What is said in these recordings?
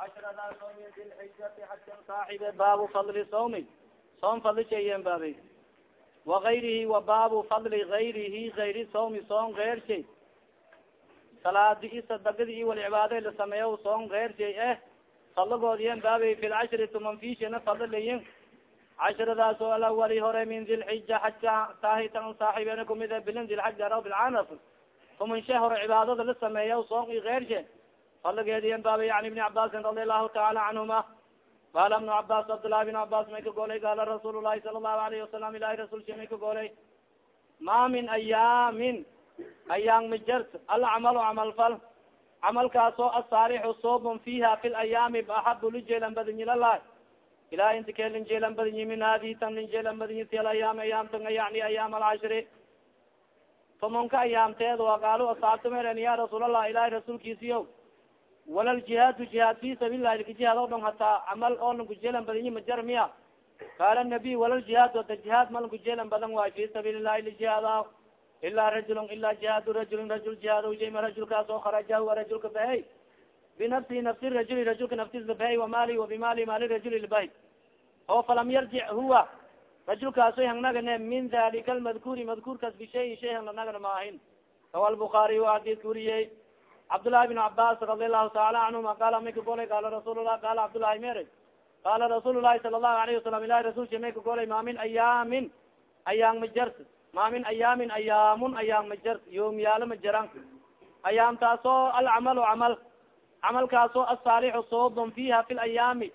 cashradaasoo min dilxijati xajan saaxibe baabu fadli sawmi soom fadli shayen baabay wagayrihi wa baabu fadli gayrihi gayri sawmi soom geer shay salaadi i sadagadi i wal cibaada la sameeyo soom geer shay eh fadlagood yen baabay fi tuman fishana fadli layin cashradaas oo alawali hore min dilxija xajka saahitan saaxibeena kumid bilin dilxaja raw tuman she hore cibaadada la sameeya soom i geershe fadligeediyen baaba yani ibni cabaasin radi allahu taala canhuma qaala ibnu cabas cabdllahi bin cabas may ka goolay? Qaala rasuul lahi sala allahu alayhi wasalam ilahi rasulsi may ka goolay? Ma min ayaamin ayaang majart alcamalu camal fal. Camalkaasoo asaalixu soobon fiha fi layaami axabu lijeelan badinyilalah ilahi inta ke linjeelan badinyi min hadi tan linjeelan badinyi ti alayaam ayaamtanga yani ayaam alcashri tumonka ayaamteed waa qaalu asaabtameren ya rasuul allah ilahi rasuulkiisiyo wala ljihaadu jihaad fi sabiil lahi lka jihaad o dhon hataa camal oo lan kujeelan badinyi majar miya qaala nabiy wala ljihaad ata jihaad ma lan kujeelan badan waay fi sabiil lahi lijihaada ilaa rajulun ilaa jihaadu rajulin rajul jihaad jayma rajulkaas oo kharaja huwa rajulka bahay binafsihi nafsi rajuli rajulka naftiisa bahay wamaali wabimali maali rajuli lbahay oo falam yarjic huwa rajulkaasoy hangnagane min dalika almadkuuri madkuurkaas bishayin shay hangnagana maahin rawa lbukaariy adidka uriyey cabdالlahi بن cabas radi alahu taala canهuma qala may ka golay qala rasuul lah qala cabdالlahi mere qala rasuul lahi sala الlahu alayه wasalam ilahi rasulka may ka golay ma min ayaamin ayaang ma jart ma min ayaamin ayaamun ayaang ma jart yoomyaalo ma jaran ayaamtaasoo alcamalu camal camalkaasoo asaalixu soobon fiha fi layaami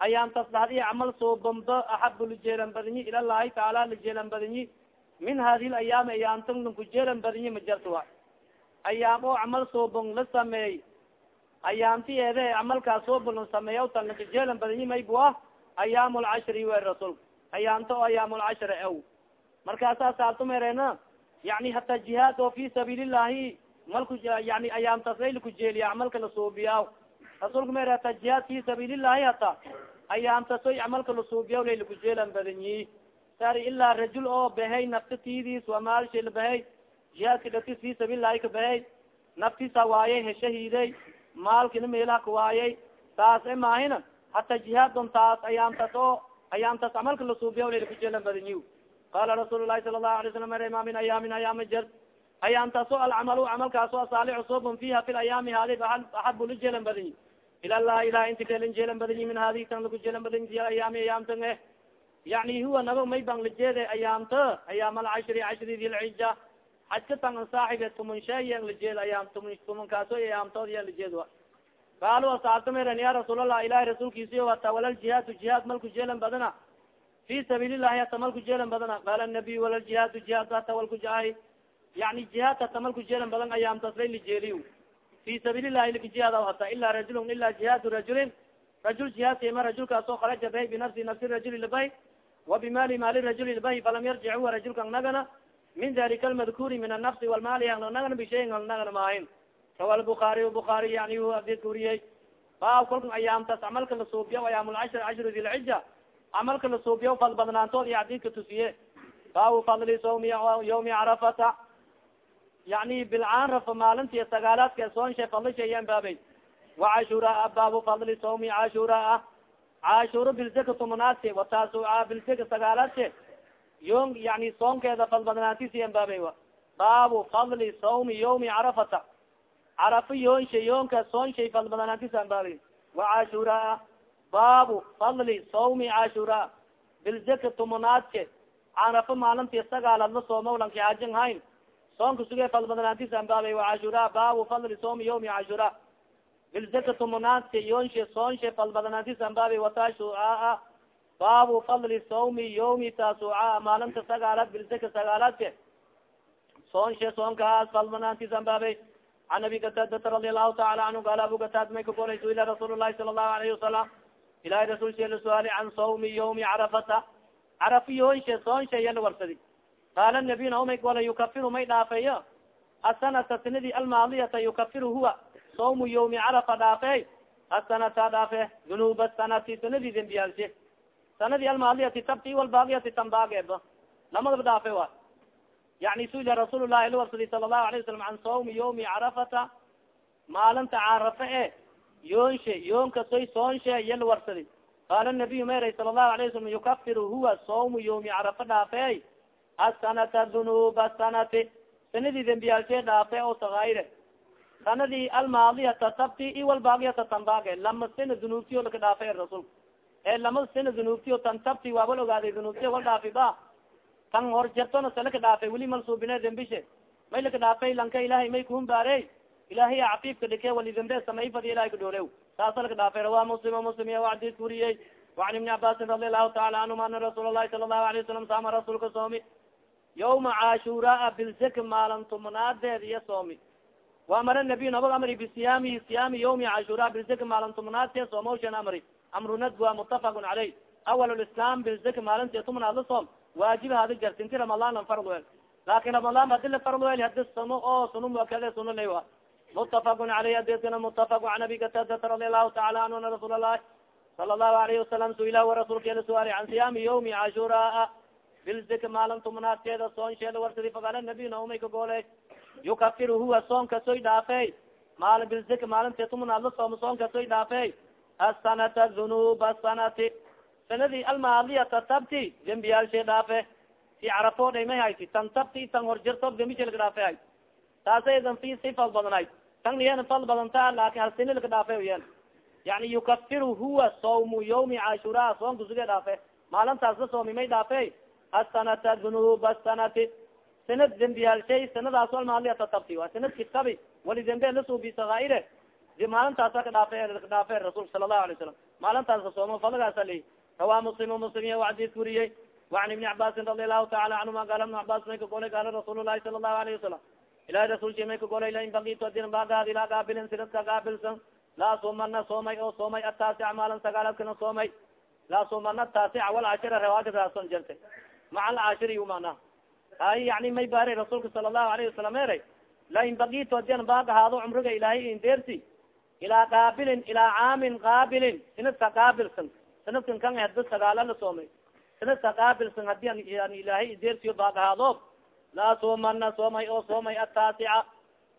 ayaamtaas dhahdiya camal soobomba axabu lijeelan badinyi ila llahi taala lijeelan badinyi. Min hadi layaami ayaamtan lankujeelan badinyi ma jarta wa ayaam oo camal soobon la sameey. Ayaamti eede camalkaas soobon la sameeya tan lakajeelan badinyi maybua ayaam lcashri we rasulka ayaamta oo ayaam lcashri aw markaasaa saaltumereena yani hata jihaad oo fi sabiil llahi malku yani ayaamtaas lay lakujeeliya camalka la suubiya rasuulka mer hata jihaad fi sabiil llahi hata ayaamtaas oy camalka la suubiya lay lakujeelan badinyi sari ilaa rajul oo bahay nafta tidiis wamaalsha la bahay. Jihaadka datis fi sabiil lahi ka bahay. Naftisa waayay heshahiiday maalkina meelaha ka waayay taas e maahina hata jihaadon taas ayaamtaas oo ayaamtaas camalka la suubiya lay lakujeelan badinyi qala rasuul lahi sala lahu alay slam ma min ayaamin ayaama jar ayaamtaasoo alcamalu camalkaaso asaalixu soobon fiha fi layaami hadi axabu lijeelan badinyi ila lah ilah inta kalin jeelan badinyi min hadi tan laku jeelan badinyi ayaami ayaamtan eh. Yani huwa naba may bang lajeede ayaamta ayaam alcashri cashri dilcija xajka tan saaxibe tuman sheeyan lajeed ayaam tuman tumankaaso ayaamtood ya lajeed wa qaalu asaabta meren ya rasuul allah ilahi rasuulkiisiyo hata walal jihaadu jihaad malku jeelan badana. Fi sabiil lahi hata malku jeelan badana. Qaala nabiy walal jihaadu jihaad hata walkujahay yani jihaad hata malku jeelan badan ayaamtaas lay fi sabiil lahi lakajihaad hata ila rajulun ila jihaadu rajulin rajul jihaadkama rajulkaasoo kharaja bahay binafsi nafsi rajuli labay wa bimali maali rajuli labay falam yarjic huwa rajulka nagana min dalika almadkuuri min anafsi walmaali nagana bishayin nagana maahin rawa lbukaariy bukaari yani hu adidka uriyey ba kolka ayaamtaas camalka la suubiya ayaam lcashri cashru dilcija camalka la suubiya fal iyo adidka tusiye baabu fadli sawmi yawmi carafata yani bilcaanrafa maalintii sagaalaadka soonshe fadlishayan baabay wacashuraa baabu fadli sawmi cashuraa cashuro bilseka tumanaadke wataasuca bilseka sagaalaadke yon yani soonkeeda fadbadnaantisiyan baabay wa baabu fadli sawmi yawmi carafata carafa yoonsha yoonka soonshay fadbadnaantisan baabay wacashuraa baabu fadli sawmi cashuraa bilseka tumanaadke carafa maalintii sagaalaad la soomawlanki hajin hayn soonka suge fadbadnaantisan baabay wacashura baabu fadli soomi yawmi cashura bilzaka tumunaadka yoonshe soonshe fadbadnaantisan baabay watashucaa baabu fadli sawmi yawmi tasucaa maalinta sagaalaad bilzaka sagaalaadke soonshe soonkaas fadbadnaantisan baabay can abi katadata radi allahu taala canhu qaala abu katad may ka golay suila rasuul lahi sala allahu alayhi wasalam ilahi rasulshe la suaali can sawmi yawmi carafata carafa yoonshe soonshe iya la warsadi qaala nabiy naumay gola yukafiru may dhaafeyo asanata sanadii almaadiyata yukafiru huwa sawmu yawmi carafa dhaafe asanata dhaafe dunuuba sanati sanadii dembiyaalshe sanadii almaadiyati tabti walbaaqiyati tambaageeba lamadaba dhaafe wa yani suila rasuul lahi la warsadi sala lahu alayه wasalam can sawmi yawmi carafata maalinta carafe e yoonshe yoon kasoy soonshe iya la warsadi qaala nabiyu meray sala allahu alayh wasalam yukafiru huwa sawmu yoomi carafe dhaafe asanata dunuba sanati sanadii dembiyaalshee dhaafe oo sagaayre sanadii almaadiyata sabti i walbaagiyata tanbaage lama sana dunuubtiyo laka dhaafay rasulka ee lama sana dunuubtiyo tan tabti waa wal ogaaday dunuubtiyo wal dhaafi ba. Tan hor jartona se laka dhaafay weli mal suubine dembishe may laka dhaafay lanka ilaahay may kuhumbaarey ilahay cafiifka dhike wali dambe samay fadi ilahay ka dhoolew saasa laka dhaafay rawa muslimo muslim iya wacdiis wariyey wacan ibni cabaasin radi allahu taala canhum ana rasuul allahi sala allahu alay wasalam saama rasuulka soomi yawma cashuraa bilzek maalin tumnaadeed iyo soomi وamara nabiy nabag amri bisiyaamihi siyaami yawmi cashura bilzek maalin tumnaadte soomoshan amri amrunad waa mutafaq caleyh awal islam bilzek maalinti tumnaad la soom waajib hadi jarti inti ramadan an fard wel laakin ramadan hadi la fard wel hadi suno oo suno muakade suno lay wa mutafaq caleyh adeskana mutafaq an abi katadata radi allahu taala anhu ana rasuul allahi sala allahu alayhi wasalam suila ela suaali can siyaami yawmi cashuraa bilzik maalin tumnaadkeeda soonsheeda warsadi faqaala nabiy naumay ka goole. Yukafir huwa soonkasoy dhaafe maal bilzik maalinti tumnaad la soomo soonkasoy dhaafe asanata dunuuba sanati sanadii almaadiyata tabti dembiyaalshee dhaafe si carafo dhay may hayti tan tabti tan horjirto dembishe laka dhaafe hay. Taasaydan fi si fal badanayd tan niyen fal badanta laakin hal sini laka dhaafe yen yani yukafiru huwa sawmu yawmi cashura soonka suge dhaafe maalintaas la soomi may dhaafe asanata dunuba sanati sanad dembiyal shay sanadaas almaaliatatabti waa sanad kitabi wali dembe lasubi sagaire maalintaasa ka dhaafe ka dhaafe rasulka sala allahu alay salam maalintaas ka soomo fadagaas ali rawaa muslim muslim wacdiis wariyey wacan ibni cabaasin radi lahu taala canhuma gaala ibna cabas may ka golay gaala rasuul lahi sala allahu alayhi wasalam ilahi rasuulki may ka golay lain bakito adin baagaad ilaa gaabilin sidadka gaabilsan laa sumana soomay oo soomay ataasic maalin sagaaladkana soomay laa sumana taasic wal cashira rewaagasaason jirta maca alcashiri mana ay yani may bare rasuulka sala allahu alayhi wasalam eray lain bakito adian baag ahaado cumriga ilaahay indeersi ilaa qaabilin ilaa caamin qaabilin sanadka qaabilsan sanadkan kan hada sagaala la soomay sanadka qaabilsan haddii an ilaahay indeersiyo baag ahaado laa soomana soomay oo soomay ataasica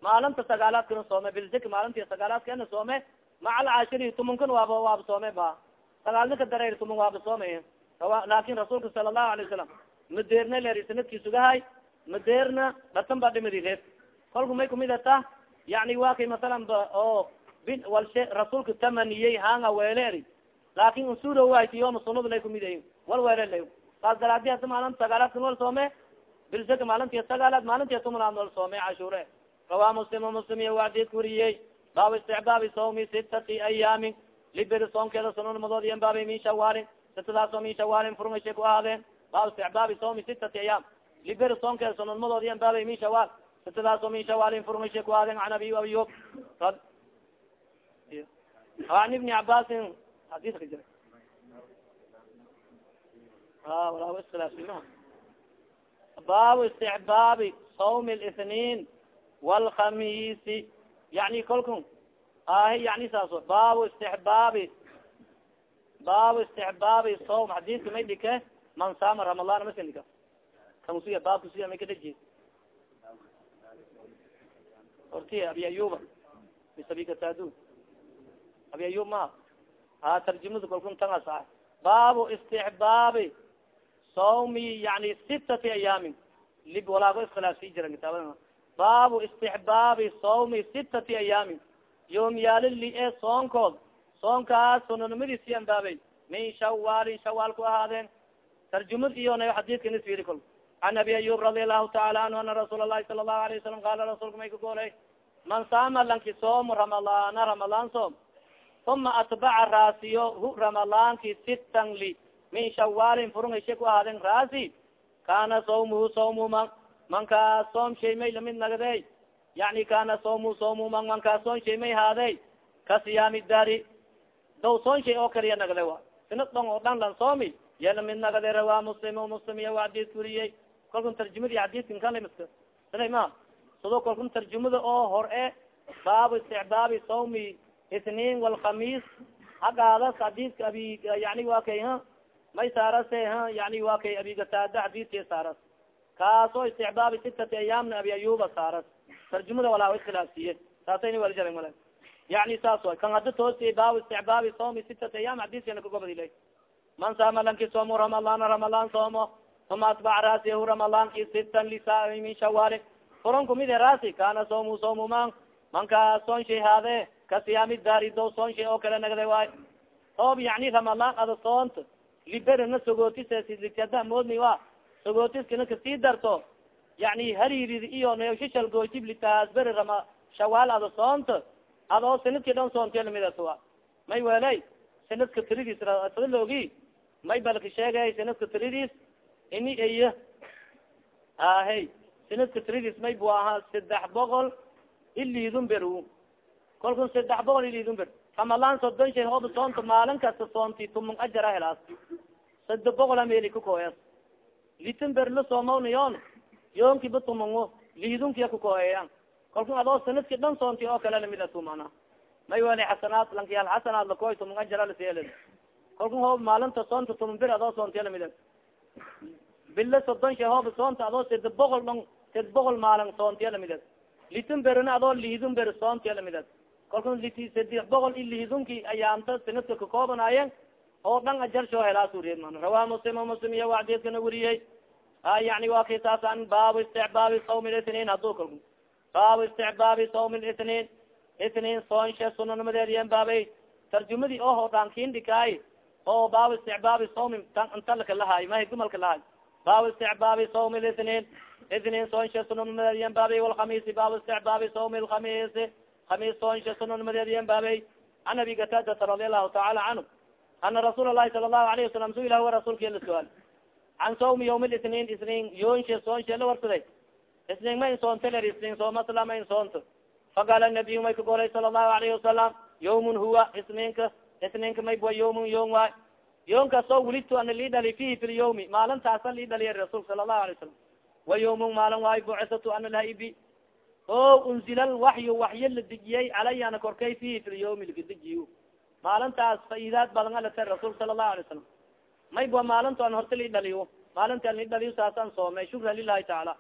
maalinta sagaalaadkana soome bilzik maalinti sagaalaadkana soome maca alcashiri tumankan waab waaba soome ba sagaalnika dareer tuman waaba soome laakin rasuulka sala الlahu alay wasalam madeerna ler sannadkii sugahay madeerna dhatan ba dhimidi reeb kolku may kumid ata yani wa kay masalan ba oo walshe rasuulka tamaniyey hanga weele eri laakin usura wayti yoma sunada lay kumidayin wal weele lay saas daraadi hada maalinta sagaalaadka nool soome bilsaka maalintiya sagaalaad maalintiya tumanaad nool soome cashure rawaa muslim muslim iyo waadid kuriyey baabu isticbaabi sawmi sitati ayaamin liberi soomkeeda sunanimadood iyan baabay min shawaalin sitadaasoo min shawaalin furmashay ku ahaadeen baabu isticbaabi sawmi sitati ayaam liberi soomkeeda sunanimadood iyan baabay min shawaal sitadaasoo min shawaalin furmashay ku ahaadeen can abi ayub an ibni cabaasin hadiska jira wala iskhilaafsima baabu isticbaabi sawmi lithniin wlkamisi yani kolku ahi yani saaso baabu istixbaabi baabu istixbaabi sawm. Xadiiska may dhike man saama ramadaan maska dhika kansuya baabka suya may kadhaji orti abi ayuba bisabikatadu abi ayub maha ha tarjumada kolkun tangas ah baabu istixbaabi sawmi yani sitati ayaamin. Lib walaago iskhilaafsii jira kitaabada baabu istixbaabi sawmi sitati ayaamin. Yoomyaalili e soonkood soonkaas sunanimadiisi anbaabay min shawaalin shawaal ku ahaadeen. Tarjumad iyo na xadiidka nisfiri kol. Can abi ayub radi allahu taala anhu ana rasuul alahi sala allahu alayه wasalam qaala rasuulka may ka goolay man saama lanki soomu ramadaana ramadaan soom uma atbaca raasiyo hu ramadaanki sitan li. Min shawaalin furungashe ku ahaadeen raasi. Kana sawmuhu sawmu man mankaa soom shay may la mid nagday yani kana sawmu sawmu man mankaa soon shay may haadey ka siyaami dari daw soon shay oo kaliya nagday wa sinad dhong oo dhan lan soomi ya la mid nagday rawaa muslim muslim iya wa xadiis kuriyey kolkun tarjumadii xadiiskan kalimaska siday ma sidoo kolkun tarjumada oo hor e baabu isticbaabi sawmi itniin walkhamiis hagaadas xadiiska abi yani wa kay ha. May saarase ha yani wa kay abigataada xadiiskii saaras kaasoo isticbaabi sitati ayaamna abi ayuba saaras tarjumada walaa iskhilaafsiye saasayni waljara male yani saas way kan hadda toosi baabu isticbaabi soomi sitata ayaam xadiiskana kagobadila man saama lanki soomo ramadaan ramadaan soomo uma atbac raasiyahu ramadaan i sitan lisaai min shawaali furon kumid e raasi kana soomu soomu man manka soon shay haade ka siyaami daari do soon shay oo kale nagda waay oob yani ramadaan ada soonta liberina sogootisada moodni wa sogootiskana ka sii darto yani hariirid iyo neeshishal goytib litaas beri rama shawaal ada soonta adoo sanadki dhan soontiya lamidatuwa may weley sanadka tiridiis loogi. May balka sheegay sanadka tiridiis ini iyo ahey sanadka tiridiis may bu ahaa saddex boqol ilidun ber kolkun saddex boqol ilidun ber ramalaan sodon shay hooba soonta maalin kasta soonti tumung ajara helaas. Sada boqol ameli kukoyas litin ber la soomawnayon yoonkiba tumungo liidunkiya kukoeyan kalkun adoo sanadki dhan soonti oo kale lamidatu mana may weli xasanaad lankiyal xasanaad lakoy tumung ajara lasiyel kalkun hoob maalinta soonta tumun bir adoo soontiya lamida bila sodon shay hooba soonta adoo sada boqol dhan sad boqol maalin soontiya lamida litin berina adoo liidun ber soontiya lamida kalkun liti sadi boqol i liidunki ayaamta sanadka kakoobanaayen oo dhan ajar soo helaasuriye man rawaa muslim muslim iyo wacdeedkana weriyey a yani wa kay saasan baabu isticbaabi sawmi litniin haduu kalku baabu isticbaabi sawmi litniin itniin soonshe sunanimadeediyen baabay tarjumadii oho dhankin dhikaay oo baabu isticbaabi sawmi intalaka lahaay mahay gumalka lahaay baabu isticbaabi sawmi litniin itniin soonshe sunanimadeediyen baabay walkhamiisi baabu isticbaabi sawmi lkhamiisi khamiis soonshe sunanimadeediyen baabay an abi gatadata radi allahu tacaala canhu ana rasuul lahi sala lahu alayhi wasalam suila huwa rasuulka la suaal can sawmi ywm litniin isniin yoonshe soonshe la warsaday isniin ma in soonta ler isniin soomasla ma in soonto faqaala nabiyu may ka golay sala lahu alayhi wasalam yawmun huwa isniinka isniinka may bua yawmun yoom waay. Yoomkaasoo wulidtu ana lii dhali fihi fi lyawmi maalintaasa lii dhaliya rasuulka sala lahu alay wasalam wa yawmun maalin waayo bucisatu ana lahaibi o unzila lwaxyu waxyo la dejiyey calaya ana korkay fihi fi lyawmi lakadejiyo maalintaas faidaad badan alate rasuulka sala lahu alay wasalam may bua maalinto an horta li dhaliyo maalinti an li dhaliyo saasaan soomay. Shukran lilahi tacaala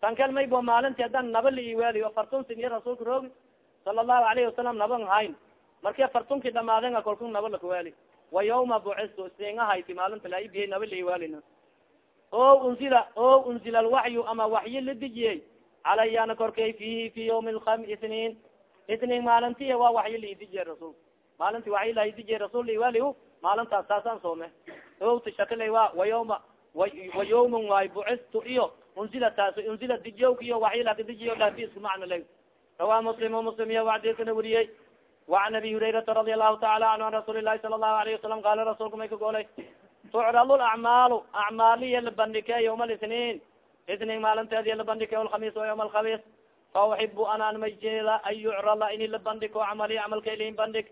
tankel may bua maalinti haddaan naba la iweeliyo afartun sin iyo rasuulka roogi sala allahu alayhi wasalam naban hayn marki afartunki dhamaaden kolku naba lakaweeli wa yawma bucistu isninga hayti maalinta laibiye naba la iwaalina o unzila o unzila alwaxyu ama waxyi la dejiyey calayana korkay fihi fi yawmi lkam itniin itniin maalinti waa waxyi laidijiye rasul maalinti waxyi laidijiye rasul laiwaali maalintaas saasaan soome. Ota shakila wa wayawma wa yawman waay bucistu iyo unzila taas unzila dijiyawkiyo waxyi laka dijiyo dhaafi isku macno le rawa muslim muslim iya waxdikana weriyey waan abi hurayrata radi allahu taala anhu an rasuuli lahi sala allahu alayhi wasalam qaala rasuulka may ka goolay tucradu lacmaalu acmaaliya la bandhikey yawma lisniin isniin maalinteediya la bandhikey alhamiis a yawma alkamiis fa uxibu anaan mayjeela an yucrada ini la bandhiko camali camalka ilahin bandhig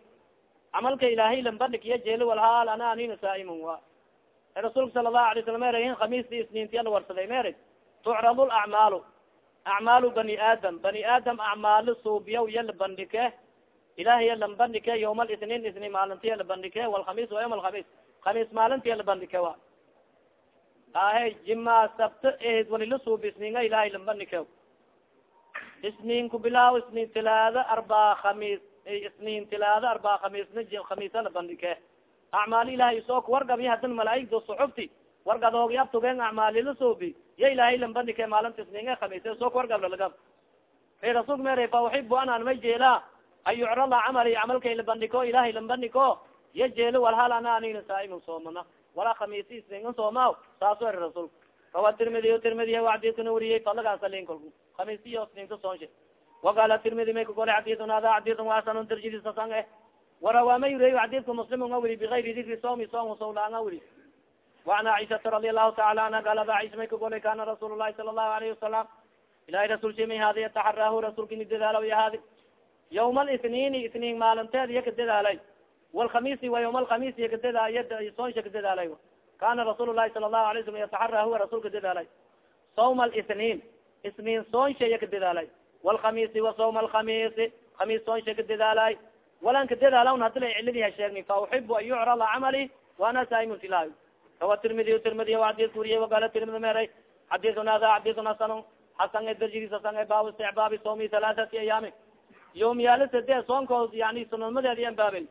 camalka ilaahay la bandhig iya jeelo walhaal ana anina saaimun wa rasuulka sala allahu alay slam erey in khamiistii isniintiya la warsaday ma erey tucrad acmaalu acmaalu bani aadam. Bani aadam acmaalo suubiyaw iya labandhike ilahiya lambandhike yawma litniin isniin maalintiya labandhike walkhamis wa yawm alkhamis khamiis maalintiya labandhike wa. Ahe jima sabta ehd walila suubi isniinga ilahay lambandhike isniin kubilaaw isniin tilaada arbaa khamiis isniin tilaada arbaa khamiisna khamiisa labandhike acmaali ilahay soo kuwargabiy hadin malaaigdo suxubti. Wargadoogi abtugeen acmaalila suubi ya ilahay lambandhike maalinta isniinga khamiise soo kuwargab lalagab e rasulka mere fa uxibu anaan may jeelaa an yucrada camali camalkay labandhiko ilahay lambandhiko ya jeelo walhal ana anina saaimun soomana walaa khamiisi isniingan sooma saaso eri rasulka rawa tirmidiy tirmidiy wacdikana wariyey falagaasaliin kolku khamiisi iyo isniinka soonshe waqala tirmidi may kagole xadidun hada xadidun waasanun darjidisasan eh warawa ma yuriy xadidka muslim nga weri bigayri dikri somi som sawlaanga weri وan caiشata radi alahu taala anha galada caiشha may kagolay kana rasuul الlahi sala الlahu alayhi wasalam ilahi rasulsha may haadi yataxarahu rasulka ini dadaala yahaadi yawma اlitniini itniin maalinteed iya kadadaalay wlkhamisi wa yawma alkhamis iya kadada soonsha kadadaalay kana rasuul الlahi sala الlahu alay slam yataxara huwa rasulka dadaalay sawma اlitniin isniin soonsha iya kadadaalay wlkhamisi wa sawma alkhamisi khamiis soonsha kadadaalay walan kadadaalawn hadila ciladiha sheegni fa uxibu an yucrada camali waana saaimun filah rawa tirmidiy tirmidiy xadidka wuriye wagala tirmidi meray xadidun hada xadidun hasan hasan darjidiis hasan baabu isticbaabi sawmi halaathati ayaami yoomyaalo sade soonkood yani sunanimadeedi an baabay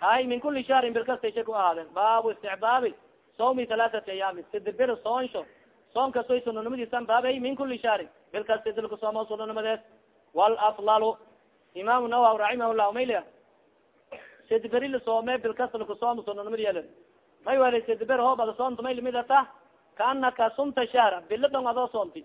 hay min kuli shahrin bilkastasha ku ahaadeen baabu isticbaabi sawmi halaaثati ayaami sidibir soonsho soon kasoy sunanimadiisan baabay min kuli shahrin. Bilkasta dilka sooma sunanimadeed walaflalu imaamu nawawi raximah llahu maylia sidiberi lasoome bilkasta lakasooma sunanimad yel may wala sidiber hoob ada soonta may limid ata kaanaka sumta shahra bilo dhong adoo soonti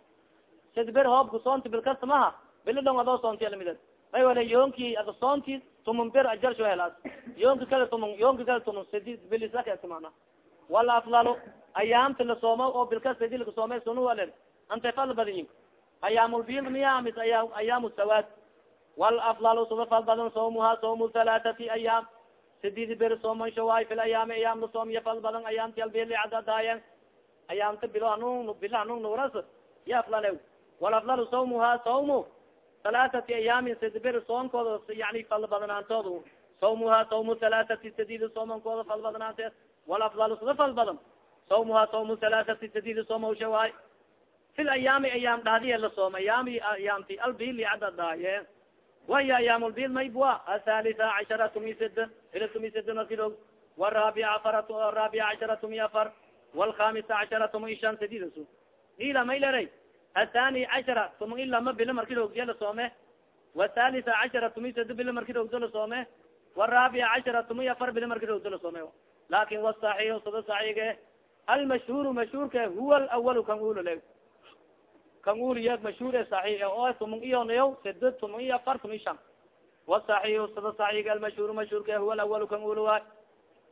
sidiber hoobka soonti bilkasta maha bilo dhong adoo soonti limid may wala yoonki ada soonti tumun ber ajarsho helaas yoonka kale tumun yoonka kale tumun sidi bilisaka mana. Wala aflalu ayaamta lasooma oo bilkasta di lakasoome sunu walen. Anta fal badiyin ayaamulbil miya mis aya ayaamu sawaad walaflalu suda fal badan sawmuha sawmu halaathati ayaam sididi ber soomansho waay fil ayaami ayaam la soom ya fal badan ayaamti albili cadadaayen ayaamta bilo anun bilo anun nuras ya aflale walaflalu sawmuha sawmu halaathati ayaamin sidi ber soonkooda yani fal badanaantooda sawmuha sawmu halaathati sididi soomankooda fal badanaanteed walaflalu suda fal badan sawmuha sawmu halaathati sididi soomawsha waay fil ayaami ayaam dhahdiya la soom ayaami ayaamti albili cadadaaye wahiy ayaam lbil maybua athalitha cashara tumi sida ila tumi sida nakilog waraabica afar raabica cashara tumi afar walkhamisa cashara tuma ishan sadidasu ila mayleray athani cashara tuma ilama bila markilogdiya la soome wathalitha cashara tumi sida bila markilogdo la soome waraabica cashara tumi afar bila markilogdo la soome laakiin wasaxiix sada saxiige almashhuru mashhuurka huwa lawal kan ulole kan kanguliya mashhuur e sai e, o e tumung iyonay sd tumung iyo afar tuming shan wasaii sada saig almashhuur mashhuurka huwa lawal kangul waay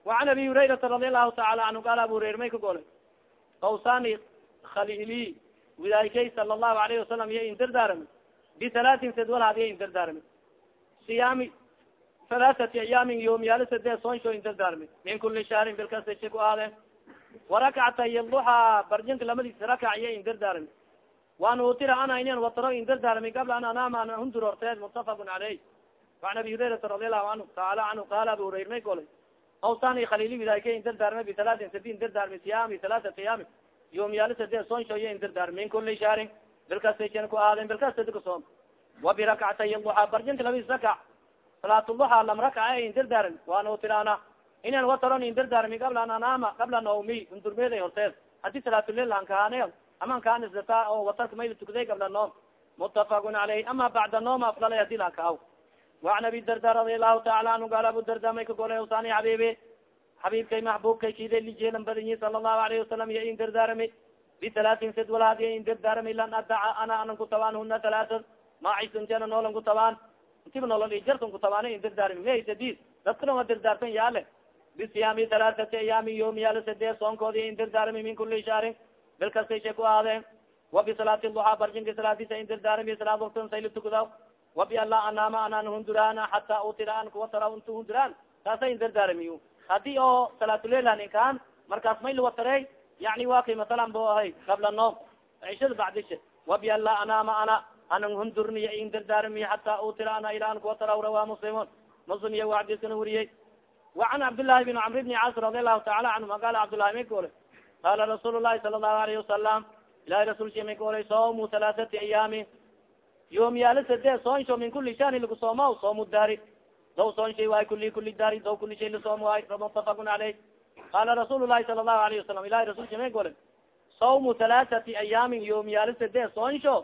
waan abi hurairata radi allahu taala anhu qaal abu hurayr may kagolay kawsani khalili wilaykay sala lahu alayhi wasalam iya indardaarami bitalaatin sed wal hadiya indardaarmi siyaami halaasati ayaamin yoomyaali sade sonsho indardaarmi min kuli shahrin bilkasta shi ku aade warakcatay duxa barjinka lamadiis rakac iya indardaarmi waan utira ana inen wataro indardaarmi qabla an anaama an hundur horteed mutafaqun caleyh وan abi hurayrata radi allahu anhu taala canhu qaala abu hurayra may golay awsani khalili widaayka indardaarme bitalaatin sadi indardaarmi siyaami talaatati ayaami yoomyaalo sadee soonsho iya indardaarmi min kuli shahrin bilkasashan ku aaden bilkasadi kasoom wa birakcatay duxa barjinka labadiis rakac salaatduxa lam rakaca indardaarmi waan utirana inan wataron indardaarmi qabla an anaama qabla naomi hundurmeeday horteed haddii salaatulel an kaane aman kanisata oo watarka mayla tukaday qabla noom mutafaqun caleyh ama bacda noom afdalay haddii lakaaw waan abi darda radi allahu taala anhu gaal abu darda may ka golay usani xabiibi xabiibkay maxbuubkay kida lijeelan badinyi sala allahu alayhi wasalam iya in dardaarami bitalaatin sid walaad iya in dardaarami lan adaca ana anan kutabaan huna talaata macisuntiana noolan kutabaan intiba nolol ijartan kutabaana in dardaarami me sadid dadka wa dardaartan yaale bisiyaami talaatati ayaami yoomiyaalo sadee soonkoodi in dardaarami min kuli shahrin bilkastasha ku aadeen wa bisalaati duxa barjinka salaadisa in dardaarami salaad waktan sayla tukadaw wabi ala anaama anaan hunduraan xataa utira an kuwatara intu hunduraan taasa in dardaarami hadii oo salaatulelan inkaan markaas may lawataray yani wa kay masalan bo ahay qabla noom cishada bacdisha wabi ala anaama ana anan hundurniya in dardaarami xataa utira ana ila an kuwatara rawa muslimun muslim iya wacdiskana wariyey وعn cabdاللahi بن cمr بن cas رadi الlahu taala canهuma qala cabdالlahi may ka olay qala rasuul lahi sala lahu alayhi wasalam ilahi rasulsi min ka oray soomu talaatati ayaami yoomyaala sade soonsho min kuli shani lagu sooma soomu daari daw soonshay waay kuli kuli daari daw kuli shay lasoom waay mutafakun aleyh qala rasuul sala lahu alayhi wasalam ilahi rasulsi min ka oray sawmu talaatati ayaamin yoomyaala sade soonsho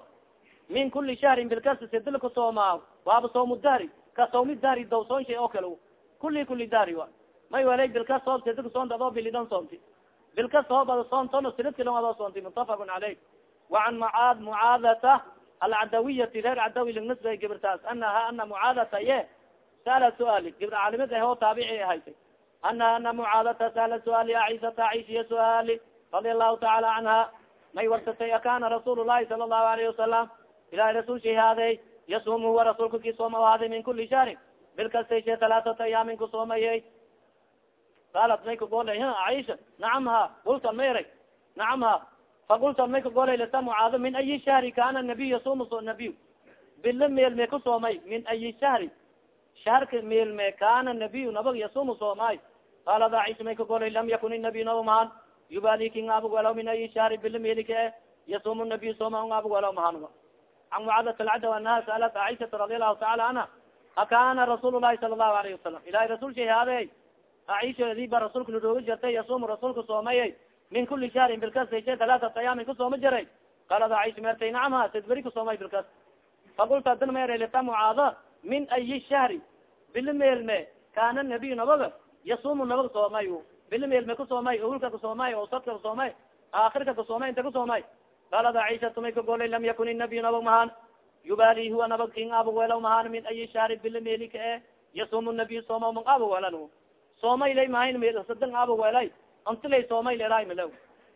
min kuli shahrin bilkasta sade laku sooma waaba soomu daari ka soomi daari daw soonshay oo kale kuli kuli daari wa may welay bilkas soom sade kasoonta adoo bilidan soomti bil kasta hoobada soonton silidkilon adoo soontay mutafaq alayh waan macaad mucaadata alcadawiyati reer cadawi lignisbay gibirtaas anaha ana mucaadata ye saala suaali. Gibir caalimad ah oo taabici ahaysay anaha ana mucaadata saala suaali. Aisata aishiya suaali. Radia allahu tacaala canha may warsatay akana rasuul lahi sala allahu alayhi wasalam ilahay rasuulsha haadey yasuum huwa rasuulka ki sooma ahaaday min kuli shahrin. Bil kastay she talaatat ayaamin ku soomayey qaalat may kagolay aisha nacam ha kultan ma eray nacam ha fakultan may kagolay lata mucaado min ayi shahri kana nabiy yasum nabiy bilo meelme ku soomay min ayi shahri shaharka meelme kana nabiy nabag yasumu soomay qaalat aisha may kagolay lam yakun inabiy naba mahan yubali ki ngaabug walaw min ayi shahri bilo meelika e yasum nabiy sooma ngaabug walaw mahan an mucaadat alcadaw anaha saalat aishata radi allahu taala anha akana rasuul lahi sala lahu alayhi wasalam ilahay rasul haade aishaedi ba rasuulka nadooga jirtay yasuumu rasuulka soomayay min kuli shahrin bilkasashe talaatata ayaamin kasooma jiray qalad aisha meertay nacam ha sedberi kasoomay bilkas fakulta adin meer lita mucaada min ayi shahri bili meelme kana nabiy nabaga yasuumu nabag soomay bili meelme kasoomay awulka kasoomay osadka kasoomay aakhirka kasoomay inta kasoomay qalad aisha tumay kagolay lam yakun inabiy nabag mahaan yubali huwa nabag king abawela mahaan min ayi shahri bili meelika e yasuumu nabiy sooma mang abawelan soomay lay mahayn sadan abawelay antilay soomay lelay mala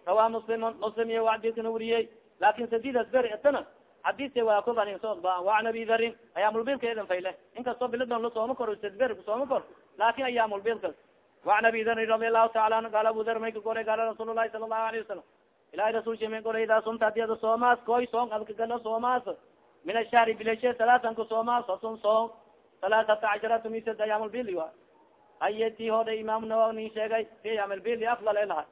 rawa muslim muslim iyo adidkana weriyey laakin sadidas ber itana hadise waa kubaninsood ba waan abi darin ayaamulbilka edan fayle inkastoo biladon la sooma kor sadber sooma kor laakin ayaamulbilka waan abi darin radi allahu taala anu gaal abu dar may ka goray gaala rasuul sala allahu alayhi wasalam ilahi rasul shimay goray idaa sumta adi ada soomaas koy soong adkagala soomaas min ashahri bilashe salaatan ka soomaas asun soong salaatata casharata misad ayaamulbili wa ayati hoda imam nawaw nin sheegay fi amil bili afdal ilaha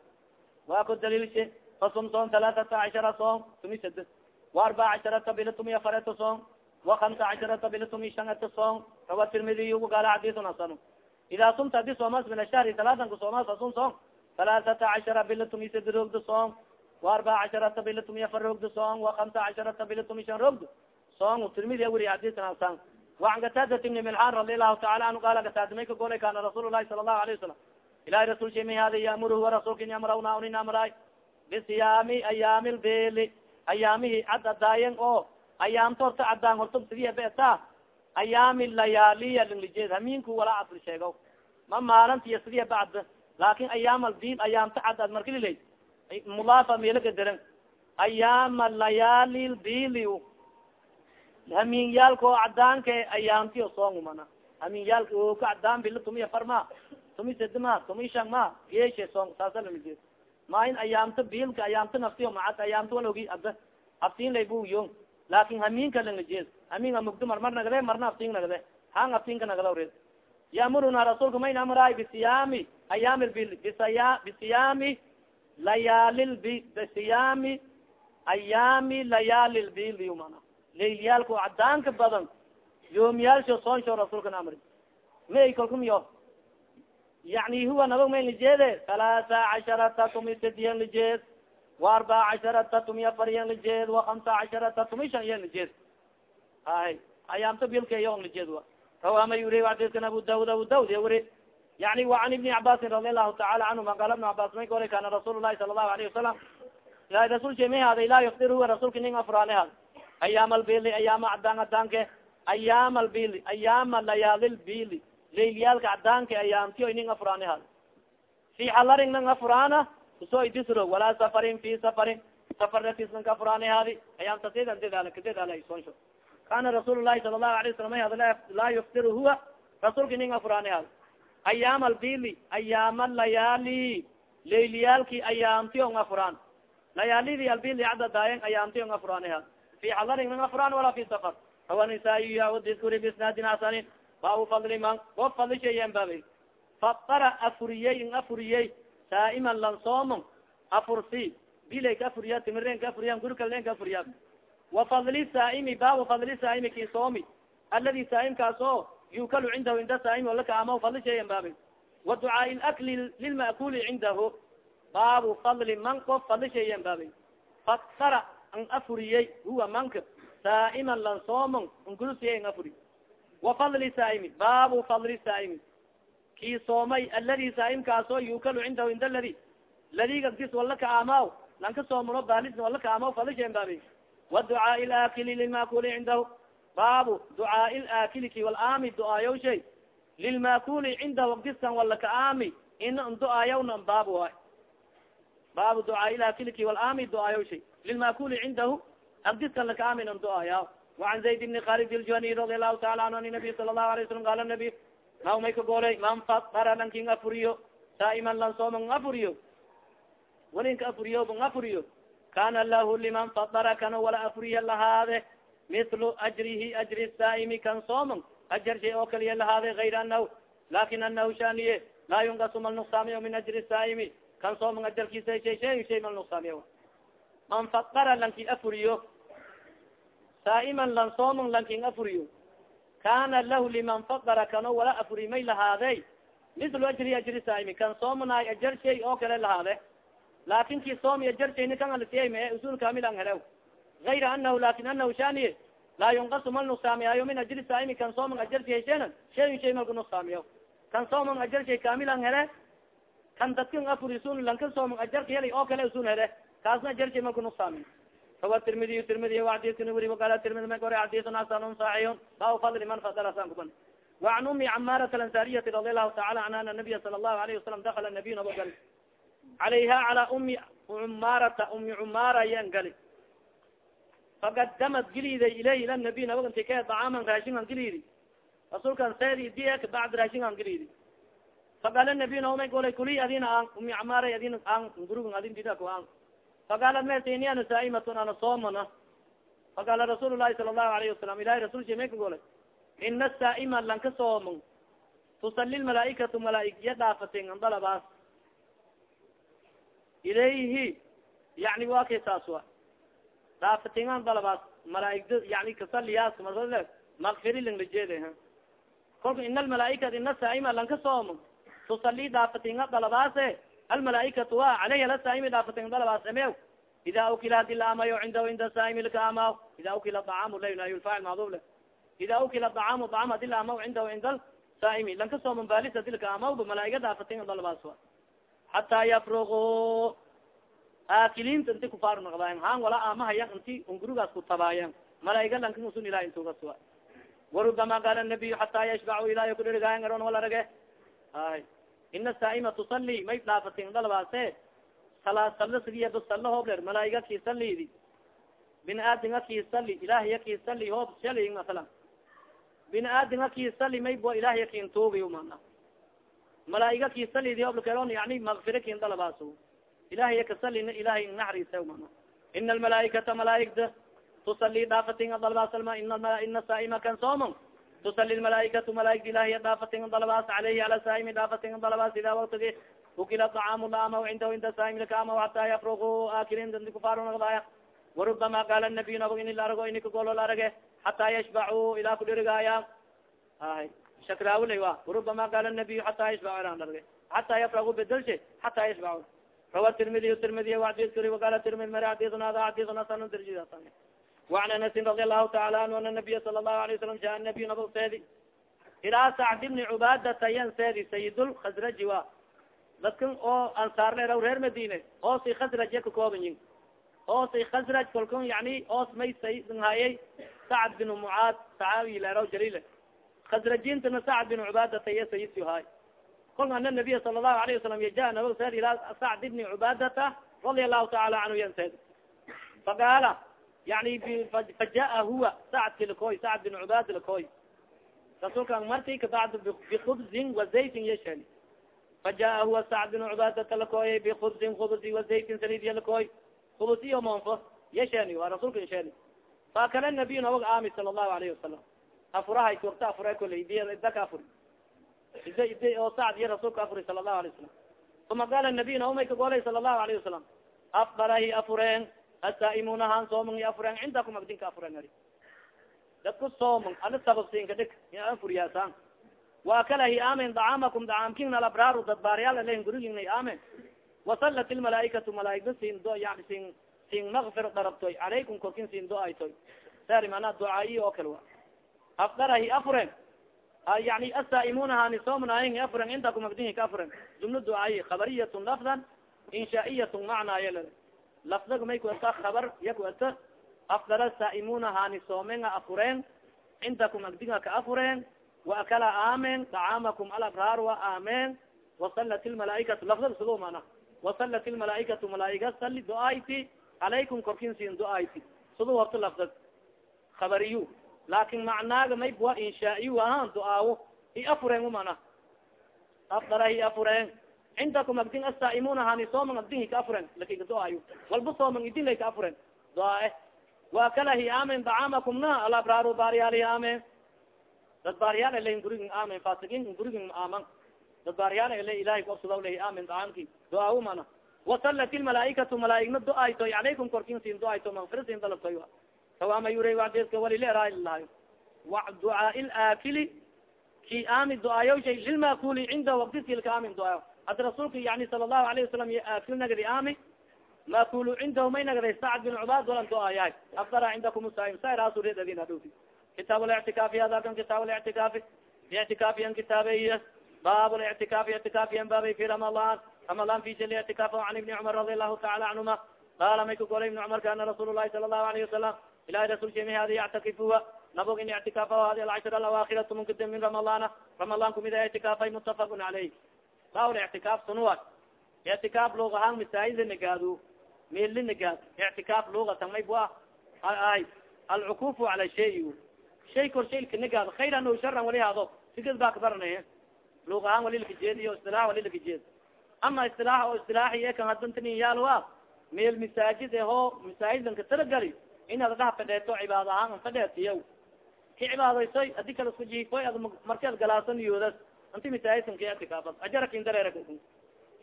waa ku daliilshe fasum soon talaatata cashara soon tumi sade wa arbaca casharata bila afareta soon wa kamsa casharata bila shanata soon rawa tirmidiy ugu gaala xadiisun hasanu. Idaa sumta adi soomaas min ashahri talaatan ku soomaas asun soon talaatata cashara bila tumi sade roogda wa arbaca casharata bila afar roogda soon wa kamsa casharata bila shan roogda soon tirmidi wuri xadiisun hasan waan kataadat ibni milxaan radi allahu taala anhu qaala kataada may ka kaana rasuul lahi sala allahu alayه wasalam ilahi rasul shami hada yaamuruhu warasulka yamrawna unin amray bisiyaami ayaami lbeli ayaamihi cad adaayen oo ayaamta horta cadaan horto sidiya betaa ayaami layaaliya linglijeed hamiinku walaa cadl sheego ma maalantiya sidiya bacd laakin ayaam aldiil ayaamto cad ad markalilay mulaafa meelaga daran ayaama layaali lbili haminyaalka oo cadaanka ayaamtiyo soong mana. Haminyaalka oo ka cadaan bila tumiya farma. Tumi sedma tumi shan ma geeshe soong saasa linglijeed ma in ayaamta biilka ayaamta naftiyo macad ayaamta wal ogi ad aftiin lay buyo laakin haminka langajeed hamin amugdo marmar nagade marna aftiin nagade. Hang aftiinka nagada red. Yamuruna rasuulka mayna amraay bisiyaami ayaami lbil bisaya bisiyaami layaali lbi bisiyaami ayaami layaali lbil mana layliyaalka cadaanka badan yoomiyaalsho soonsho rasuulkan amri. Ma ay kalkumiyo yani huwa nabag may lijeede alaasa casharata tumi sadiyan lijeed wa arbaa casharata tumi afariyan lijeed wa hamsa casharata tumi shaniyan lijeed hay ayaamto bilkayon lijeed wa. Rawaamay wuri xadiiskan abu daud abu daud ya wuri. Yani wa can ibni cabaasin radi allahu tacaala canhuma qaala ibn cabaas may ka ori kaana rasuul lahi sala allahu alayhi wasalam ilahay rasuul shemay haada ilaa yafdir huwa rasuulka ning afraane haada ayaam albili ayaama cadaan cadaanke ayaam albili ayaama layaalilbili laylyaalka cadaanke ayaamtiyo inin afuraani hal fi halarin nang afuraana ku soo idisro walaa safarin fi safarin. Safarnatisnanka afuraani hadi ayaamta sidan dedaala kadedaala isonsho kana rasuul lahi sala allahu alay wasalam had laa yuftir huwa rasuulka inin afuraani hal ayaam albili ayaama layaali. Laylyaalki ayaamtiyo ng afuraan. Layaalidi albili cadadaayen ayaamtiyo ng afuraani hal fi xadarin nang afuraan walaa fi safar hawa nisaaiy yadkuri bisnaadin hasanin baabu fadli man of fadli shayen baabay fatara afuriyey in afuriyey saaiman lansoomon afursi bilay ka afuriya timiren ka afuriya gurikalen ka afuriya wafadli saaimi baabu fadli saaimi ki soomi aladi saaimkaas oo yukalu cindahu cinda saaimi alaka ama fadli shayan baabi wa ducaai lakli lilma'kuli cindahu baabu fadli man qof fadli baabi faktara an afuriyey huwa manka. Saaiman lansoomon ngursiya an afuri. Wafadli saaimi baabu fadli saaimi ki soomay aladi saaimkaasoo yukalu cindahu inda ladi ladiga dis wala ka amaw. Lanka soomuno balis wala ka amaw falishen baabi waducaai laakili lilmakuli cindahu baabu ducaai laakili ki walaami du'aayaw shay. Lilmakuli cindahu diskan wala ka aami ina du'aayawna baab waay baabu ducaai laakili ki walaami du'aayaw shay lilmakuli cindahu agdiskan laka aami nan du'aayaw وعan zayd bni khalid iljuhani radi allahu taala anhu an nabiy sala الlahu alay slam qala nabiy ma may ka goolay man fatara lankin afuriyo saaiman lan sooman afuriyo walinka afuriyo bun afuriyo kana lahu liman fatara kana wala afuriya lahaade mithlu ajrihi ajri saaimi kan sooman ajar shay oo kaliya lahaade gayr anahu lakin anahu shaniye laa yungasu mal nuqsaamiyo min ajri saaimi kan sooman ajarkiisa shay shay shay mal nuqsaamiyo man fatara lankin afuriyo saaiman lan sooman lankin afuriyo kana lahu liman fadara kano wala afurimay lahaade mislu ajri ajri saaimi kan soomunaay ajar shay oo kale lahaade laakin ki soomi ajar kan alsiyay ma usul kamil an helew gayra anahu laakiin anahu shaniye laa yunqasu mal nuqsaamiyaayo min ajri saaimi kan sooman ajar shayshena shayin shay malka nuqsaamiyo kan sooman ajar shay kamil an hele kan dadkan afuri sun lanka sooman ajarka heli oo kale usun hele kaasna jarji ma kunusaami fawa tirmidiy tirmidi adisna weri tirmidi ma ore adisun asanun saxion baa fadli man fadala san kuban waan umi camaarat alansariyati radi allahu taala anha ana nabiya sala allahu alayhi wasalam dakala nabiy naba gali calayha cala umi cumarata umi cumara yan gali fakadamat giliiday ilayh ila nabiy nabaganti ke dacaaman raashingan giliidi rasuulkan seedi diek bacd raashingan giliidi faqala nabiy naumay golay kuli adina an umi camaray adin an gurugan adin didako an faqaalat mers ini ana saaimatun ana soomana faqaala rasuul lahi sala allahu alayhi wasalam ilahi rasulki may kagolay ina saaima lanka soomon tusali lmalaaikatu malaaigya dhaafatin andalabaas ilayhi yani wa kay saas wa dhaafatin andalabaas malaaigda yani kasaliyaas ma makfiri lanlajeeda kolka ina lmalaaikata ina saaima lanka soomon tusali dhaafatinga dalabaase almalaaikatu wa aleyhi ala saaimi dhaafatin dalabaas emew ida ukila hadi la amayo cindahu cinda saaimi laka amaw. Ida ukila dacaamu laynaayulfaacil macdub le ida ukila dacaamu dacam adi la amaw cindahu cinda saaimi. Lanka sooman balis adi laka amawba malaa'iga dhaafatin dalabaas wa hataa yafrugu aakiliinta inti kufaar naqdaayan haan wala amahayan inti ungurigaas kutabaayan malaa'iga lankan usun ilahi intugas wa warubama qaala nabiyu hataa yashbacu ilahi kudhirigaayan aron wala rage. Ay ina saaima tusali may dhaafatin dalabaase sala sala sigiya basala hoobler malaa'iga kisalidi bin aadinga kisali ilahiya kisali hoob shali masalan bin aadinga kisali may bo ilahiya kin tuubi mana malaa'iga kisalidi hooblkeron yani makfira kin dalabaas ilahiya kasalina ilahay naxariisa mana ina almalaaikata malaaigda tusali dhaafatin dalabaas alma ina saaima kan soomon tusali malaaikatu malaaigda ilahiya dhaafatin dalabaas aleyhi ala saaimi dhaafatin dalabaas ida waktigi ukila طacaamu laama cindahu inda saaim lakaama hataa yafrugu akilin dandi kufaarunagdaaya warubama qaala nabiy nabog ini la arago ini kagolo la arage hataa yashbacu ilaa kudhirigaaya ay shakraawilay wa warubama qaala nabiy hataa yashbacu ilan arage hataa yafragu bedelshe hataa yashbacu rawa tirmidiy tirmidiy adis kuri waqala tirmidi mari xadisun hada xadisun hasan dirjidasan وعn anasin radi allahu taala anhu ana nabiya sala الlahu alayه wasalam jaa nabiy nabog seedi ilaa sacd bni cubadata yan seedi sayidul khasraji wa dadkan oo ansaar leraw reer madine oosay khasraj ya kakooban yin oosay khasraj kalkun yani oos may sayhayay sacd bin mucaad saxaabi leraw jalile khasrajintana sacd bin cubadata iya sayidsi haay kolka ana nabiya sala الlahu alayه wasalam yaja nabag seed ilaa sacd bni cubadata radia allahu taala canhu yan seed faqaala yani fajaa huwa sacd kilkoy sacd bin cubaad ilkoy rasuulka marti kabacd bikubzin wazaytin yashel fajaa huwa sacd bin cubaadata lakoy bikubzin kubsi wazaytin saliid yalkoy kubsi iyo moonfo yasheni waa rasuulka yasheni faakala nabiy nabag aami sala allahu alayhi wasalam afurahay torta afure koley d daka afuri ida ida oo sacd iyo rasuulka afuri sala allahu alayh wasalam uma qaala nabiy naumay kagolay sala allahu alayhi wasalam afbarahi afureen asaaimuna han soomon i afureen cindakum agdinka afuren ari. Dadku soomon ala sababsinka dhig afuriyaasan waakala hi amen dacaamakum dacaamkin alabraaru dadbaaryaal alen gurigina amen. Wasalat ilmalaaikatu malaaigda siin do yani sin sin makfir darabtoy calaykum korkin siin do-aytoy sari manaa ducaaiy oo kale wa afdarahi afuren yani asaaimuna hani soomnaayin afuren cindakum ka afuren jumla ducaaiy khabariyatun lafdan inshaa'iyatun macnaaye lale lafdaga may kuerta habar ya kuerta afdara saaimuna hani soomenga afureen cindakum agdinga ka afureen waakala amen dacaamakum alabraarwa amen wasalat ilmalaaikatu lafdaga sugo mana wasalat ilmalaaikatu malaa'iga sali do-ayti calaykum korkin siin do-ayti sudu horta lafdag khabariyu laakin macnaaga may bua inshaa'iyu ahaan do-aawo i afureen umana afdara i afureen cindakum agdin asaaimuna hani sooman agdinhi ka afuren lakiga do-ayo walba sooman idin lay ka afuren do-ae waakala hi amen dacaamakumna alabraaru baaryaali amen dad baaryaal ala gurigin amen fasikin gurigin aman dad baaryaal ala ilahay kuabsadaw lahi amen dacaamki do-aawo mana wasalat ilmalaaikatu malaaigna do-aytoy calaykum korkin siin do-ayto mafira siin dalabtoy tawaama yura adiska walile eraalahayo wa ducaai laakili ki aami duaayoshay lilmakuli cinda waktisilka aamin duaayo hadda rasuulka yani sala allahu alayhi wasalam aakil nagadi aami makulu cindahu may nagaday sacd bin cubaad walan duaayahay afdara cindakum saim sairasuredadin adhowti kitaab lictikaafi hada kan kitaab lictikaafi ictikaafiyan kitaabeya baab lictikaafi ictikaafiyan baabay fi ramadan. Ramadan fi jali ictikaaf an ibni cumar radi allahu taala canhuma qaala may ka golay ibni cumar kana rasuul lahi sala allahu alayhi wasalam ilahi rasul shemi hadi yactakifuha nabog in ictikaafa hadi alcashra alawakira tumankada min ramadana ramadan kumida ictikaafay mutafaqun caleyh bawl ictikaaf sunuwa ictikaaf luug ahaan masaajida nagaado meli nagaad ictikaaf luugatan may bua ay alcukufu cala shay shay kor shaylka nagaado khayran o sharan wali hado sikad baa kabaranay luug ahaan wali lakajeed iyo istilaax wali lakajeed ama istilaax oo istilaaxi e kan hadantanin yaaloa meel masaajid eho masaajidlanka talagali inaad dhaha fadheeto cibaad ahaan fadheetiya ki cibaadaysoy adi kala isku jiifoy ad markeed galaasan yoodas inti masaajidkan ka ictikaafad ajarakin dareera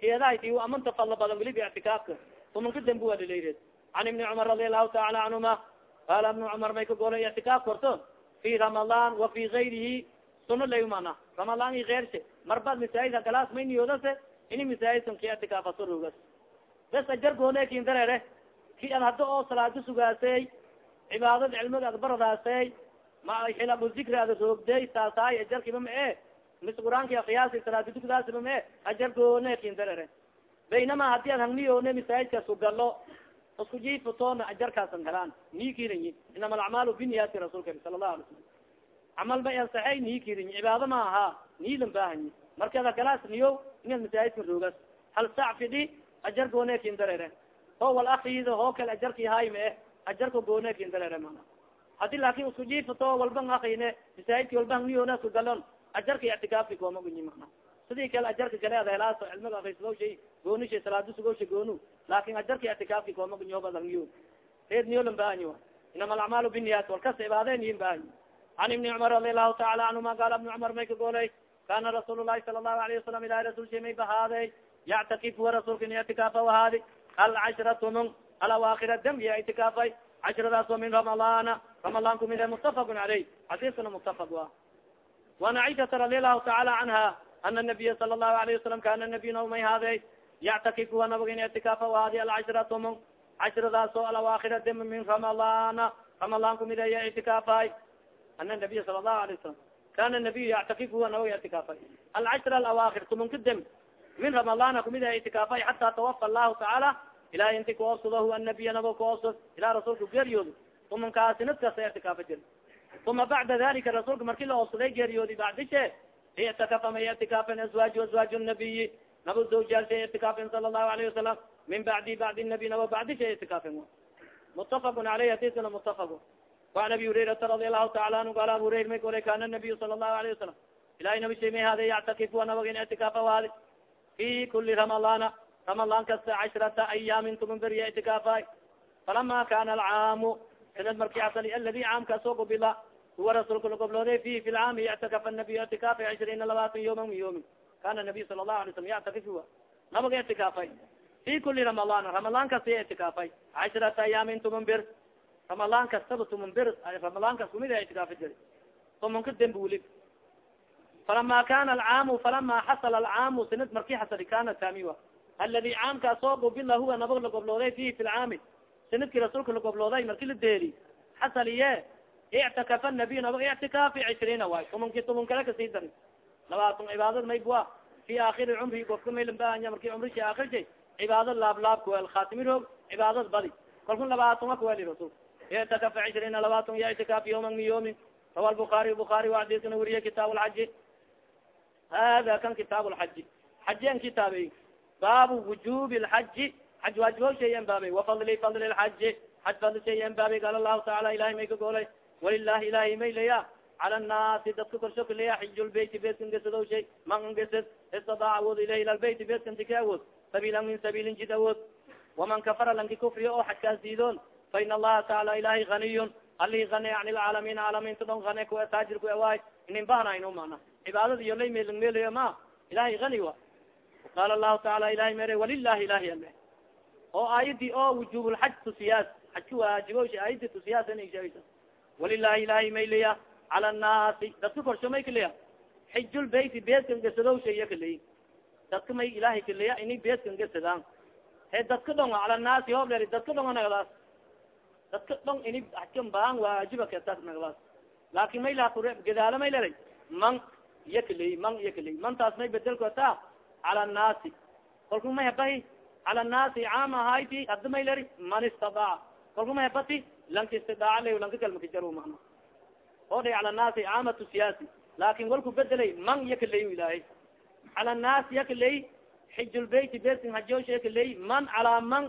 eedahay ti amanta fadla badan weli ba ictikaafka tumanka dambi waa lilayred can ibni cumar radi allahu taala canhuma qaala ibnu cumar may ka golay ictikaaf korto fi ramadan wa fi gayrihi suno laymana ramadan i keershe marbaad masaajidka galaas may niyoodase ini masaajidkan ka ictikaafaso rogas bes ajar goone kin dareere ki ad hadda oo salaado sugaasey cibaadad cilmiga ad baradaasey ma xilabu zikri ada roogday saasaay ajarkiba ma e mis quraanki akiyaasi salaadi dugdaasiba ma e ajar goone kin darere baynama haddii ad hangniyoone masaajidkaas ku galo isku jiifotoona ajarkaasan helaan nii kirinyi inama alacmaalu biniyati rasuulka sala allahu alay salam camal ba ansaxey nii kirinyi cibaado ma ahaa niilan baahanyi markada kalaas niyo inaad masaajidka roogas hal sac fidhi ajar goone kin darere ho wal akida hoo kale ajarki haay ma eh ajarka goone kin darere mana haddii laakin isku jiifato walban akine masaajidki walba hangniyona isku galon ajarka ictikaafki kooma gunyi mana sidii kale ajarka kale helaas cilmiga akrisgo shay goonisha salaado sugo sha goonu. Laakin ajarka gunyi hobad hangniyo reed niyolan bahanyi inama alacmaalu biniyat walkas cibaade niyin bahanyi can ibni cumar radi allahu taala canhuma qaala ibni cumar may ka goolay kana rasuul lahi sala allahu alayhi wasalam ilahi rasul sha may bahaadey yactakif huwa rasuulka in ictikaafa wahaadi alcashratumn alawakira dambiya ictikaafay? Cashradaas oo min ramadana ramadan kumid mutafaqun caleyh xadiiskana mutafaq wa wan caishata radi allahu taala canha ana nabiya sala allahu alayhi wasalam kana nabiy naumay haadey yactakif huwa nabag in ictikaafa wahaadi alcashratumn cashradaas oo alawakira dam min ramadana ramadan kumid aya ictikaafay ana nabiya sala allahu alayh wasalam kana nabiyu yactakif huwa nabag ictikaafay alcashra alawakir tumanka dem min ramadana kumid a ictikaafay xata tawafa allahu tacaala ilahay inti kuobsado anabiya nabo kuobsad ilaa rasuulka geeriyoodo umankaasi nadkasa ictikaafa jir uma bacda dalika rasuulka marki la oobsaday geeriyoodi bacdishe ictakafa may ictikaafen azwaaju azwaaj nabiyi nabo zawjaalsha ictikaafen sala allahu alayhi wasalam min bacdi bacdi nabi nabo bacdisha ictikaafen mutafaqun aleyh hadiskana mutafaq waan abi hurairata radi allahu taala anhu qaala abu hurayr may golay kana nabiyu sala allahu alayhi wasalam ilahay nabi shay may hade yactakif wa nabag in ictikaafa waadi fi kuli ramadana ramadan kasta cashrata ayaamin tuman beriya ictikaafay falama kana alcaamu sanad marki asali aladi caamkaasoo gubila huwa rasuulka lagoblooday fi fi lcaami yactakafa nabiy ictikaafay cishriina labaatan yawman min yawmin kana nabiy sala allahu alay slam yactakif huwa nabag ictikaafay fi kuli ramadana ramadan kasta ictikaafay cashrata ayaamin tuman bir ramadan kastaba tuman bir ramadan kas kumid ictikaafa jiri tumanka dembi wuli falama kana alcaamu falama xasala alcaamu sanad marki xasali kana taamiwa aladi caamkaasoo gubila huwa nabag lagoblooday fihi fi lcaami sannadkii rasuulka lagoblooday marki la deeri xasaliye ictakafa nabiy nabag ictikaafi cishriina waay tumanki tuman kale ka sii dari labaatan cibaadad maybua fi aakhiri cumri gofka maylanbaanya marki cumrishi aakhirsa cibaadad laablaab kuwel khaatimi roog cibaadad badi kalkun labaatan akuweli rasul ictakafa cishriina labaatan ya ictikaaf yawman min yawmin rawa lbukaariy bukaari wa xadiiskana weriye kitaab lxaji hada kan kitaab lxaji xaji an kitaabey baabu wujubi lxaji xaj waajibo shayan baabay. Wafadli fadli lxaji xaj fadli shayan baabay. Qaala lahu taala ilahay may ka goolay. Walilahi ilahi may leya. Cala nnaasi dadka korsho kaleya xijulbeyti beeskan gesado shay man gesed istadaac awood ilayh ila lbeyti beeskanti ka awood. Sabiilan min sabiilin jid awood. Waman kafara lanki kufriya oo xajkaas diidoon. Fa in allaha taala ilahay haniyun ali ane an lcaalamiin caalamiinta dhon ane ku taajir ku awaay inin bahnayno mana cibaadada iyo lay meelng meelayo ma ilahay hani wa. Qaala lahu taala ilahay mere walilahi ilahi ale oo aayadii oo wujubulxaj tusiyaas xajka waajibo aayadi tusiyaas nsheegsa walilahi ilahi mayliya cala annaasi dadka korsho may kaleya xijulbeyti beeskan gasadow shaya kaleyi dadka may ilahay kaleya ini beeskan gasadaan. He dadka dhong cala annaasi hoob ler dadka dhongo nagdaas dadka dhong ini akan baan waajiba ketas nagdaas laakin may laa gadaalo may leray man iya kaleyi man iya kaleyi mantaas may bedelkota cala annaasi. Kalku may habahi cala annaasi caam ahayti hadda may leri man istadaaca kalku may habati lanka istidaaca le lanka kalmakajar mana o dhay cala caamatu siyaasi laakin walku bedelay man iya kaleyi ilaahay cala annaasi iya kaleyi xijulbeyti besin hajoosha iya kaleyi man calaa man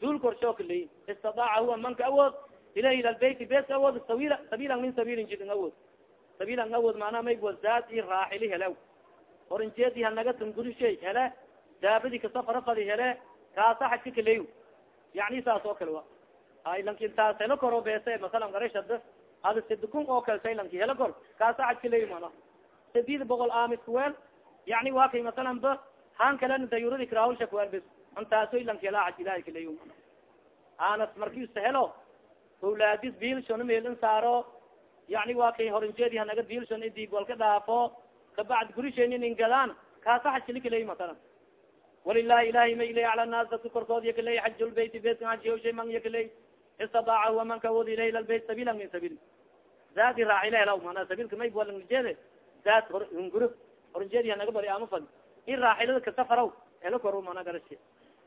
duul korsho kaleyi istadaaca huwa manka awood ilayhi ila lbeyti bes awood sawiila sabiilan min sabiilin jidin awood sabiilan awood maanaa may wazaad i raaxili helew orinjeedi hanaga tungudishay hele daabadi kasafara fadi hele kaasa xajka kaleey yani saas oo kale wa. Ay lanki taas helo koro bese masalan garashada ada sidkun oo kale say lanki helo kaasa xaj kaleey mana sadid boqol amiskuweel yani waa kay masalan ba han kalena dayuradi karaawlsha kuweel bes antaasoy lanki helaa xaj ilahay kaleey mana anas markiisa helo awlaadis biilshona meelin saaro yani waa kay horinjeedi hanaga biilshon idi golka dhaafo kabacd gurisheeni nin gadaan kaasa xaj kali masalan walilahi ilahi mayle ala naas dadka korkood yakaley xajlbayt beska ajiyosha man yakaley istadaaca hua man kawood ilah ila lbayt sabiila min sabiil zaati raacileela mana sabiilka may walanjeede zaat hor hungurug horanjeedi hanaga bari ama fag in raacilada kasafaraw ela kor mana garashi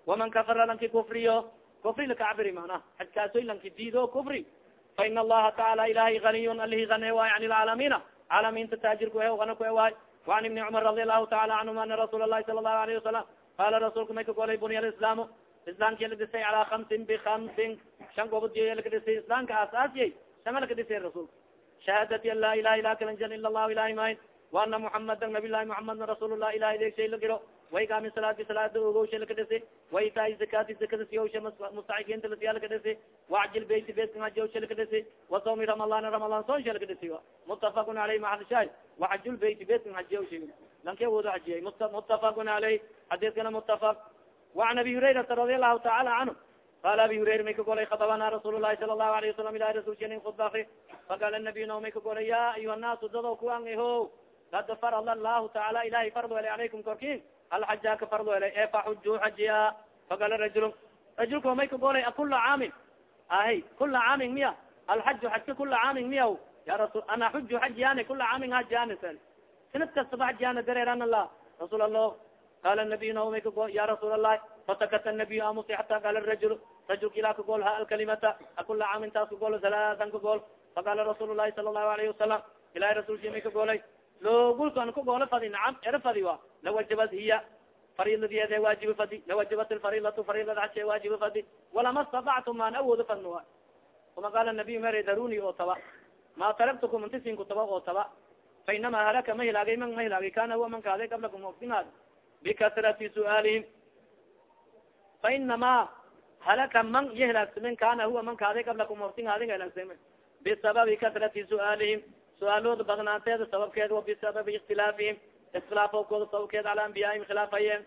waman kafara lanki kufriyo kufri lakacbiri mana xajkaasoy lanki diido kufri fain allaha taala ilahay ganiyun alihi ane waay an lcaalamiina caalaminta taajirku e ana ku ewaay waan ibni cumar radi allahu taala canhuma ana rasuul lahi sala allahu alayhi wasalam qala rasulka may ka golay bunya alislaamu islaamki lakadhisay calaa kamsin bikamsin shan gobodiy lakadhisay islaamka aasaasiyay shanga lakadhisay rasulka shahaadati an laa ilaha ila kalanjan ila allahu ilahi mayn waana muxamadan nabiy llahi muxamadna rasuulullah ilahi deegshay la giro waikaami salaati salaada ogowsha lakadhisi waitaai zakati zakadasiyowsha mustaxikiinta lasiya lakadhisi wacjil beyti betka hajowsha lakadhisi wasawmi ramadaan ramadaan soonsha lakadhisi mutafaqun aleyh maxadishaay waxajul beyti betka hajiyowsha lanki awoodo ajiyay mutafakun aleyh xadiskana mutafak waan abi hurayrata radi allahu taala canhu qala abi hurayra may ka golay khadabana rasuul lahi sala allahu alayh wasalam ilahi rasulkeni khudbaki faqala nabiyna may ka golay ya ayuha naasu dado kuang ho kad farad allahu taala ilahay fardo ele alaykum korkin alxaja ka fardo ele e faxuju xajiya faqala rajulu rajulka may ka golay akula caamin ahy kula caamin miya alxaju xajka kula caamin miya ya rasul ana xuju xajiyani kula caamin hajiyani sanad kastaba xajiyana dareeran allah rasuul allah qala nabiy naomay kago ya rasuul allahi fatakata nabiy amusi xata qala rajul rajulka ilaa kagol ha alkalimata akula caamin taas kagol salaadan kagol faqala rasuul lahi sala allahu alayhi wasalam ilahi rasulki may kagolay logulkan kagolo fadi nacam ero fadi wa lawajabat hiya fariladiede waajibi fadi lawajabat lfarilatu farilada hashe waajibi fadi walama stadactu maan awoodo fadnuwa uma qaala nabiy mere daruni oo taba ma taraktukum intisinku taba oo taba fa inama halaka ma hilaagay man ma hilaagay kana huwa man kaaday qablakum ogdingaad bikasrati su'aalihim fa inama halaka man iyo hilaagsamen kana huwa man kaaday qablakum ogdingaadinga hilaagsame bisababi kasrati su'aalihim su'aalooda badnaanteeda sababkeeda wa bisababi ikhtilaafihim iskhilaafokooda sababkeeda cala anbiyaahim khilaafayeen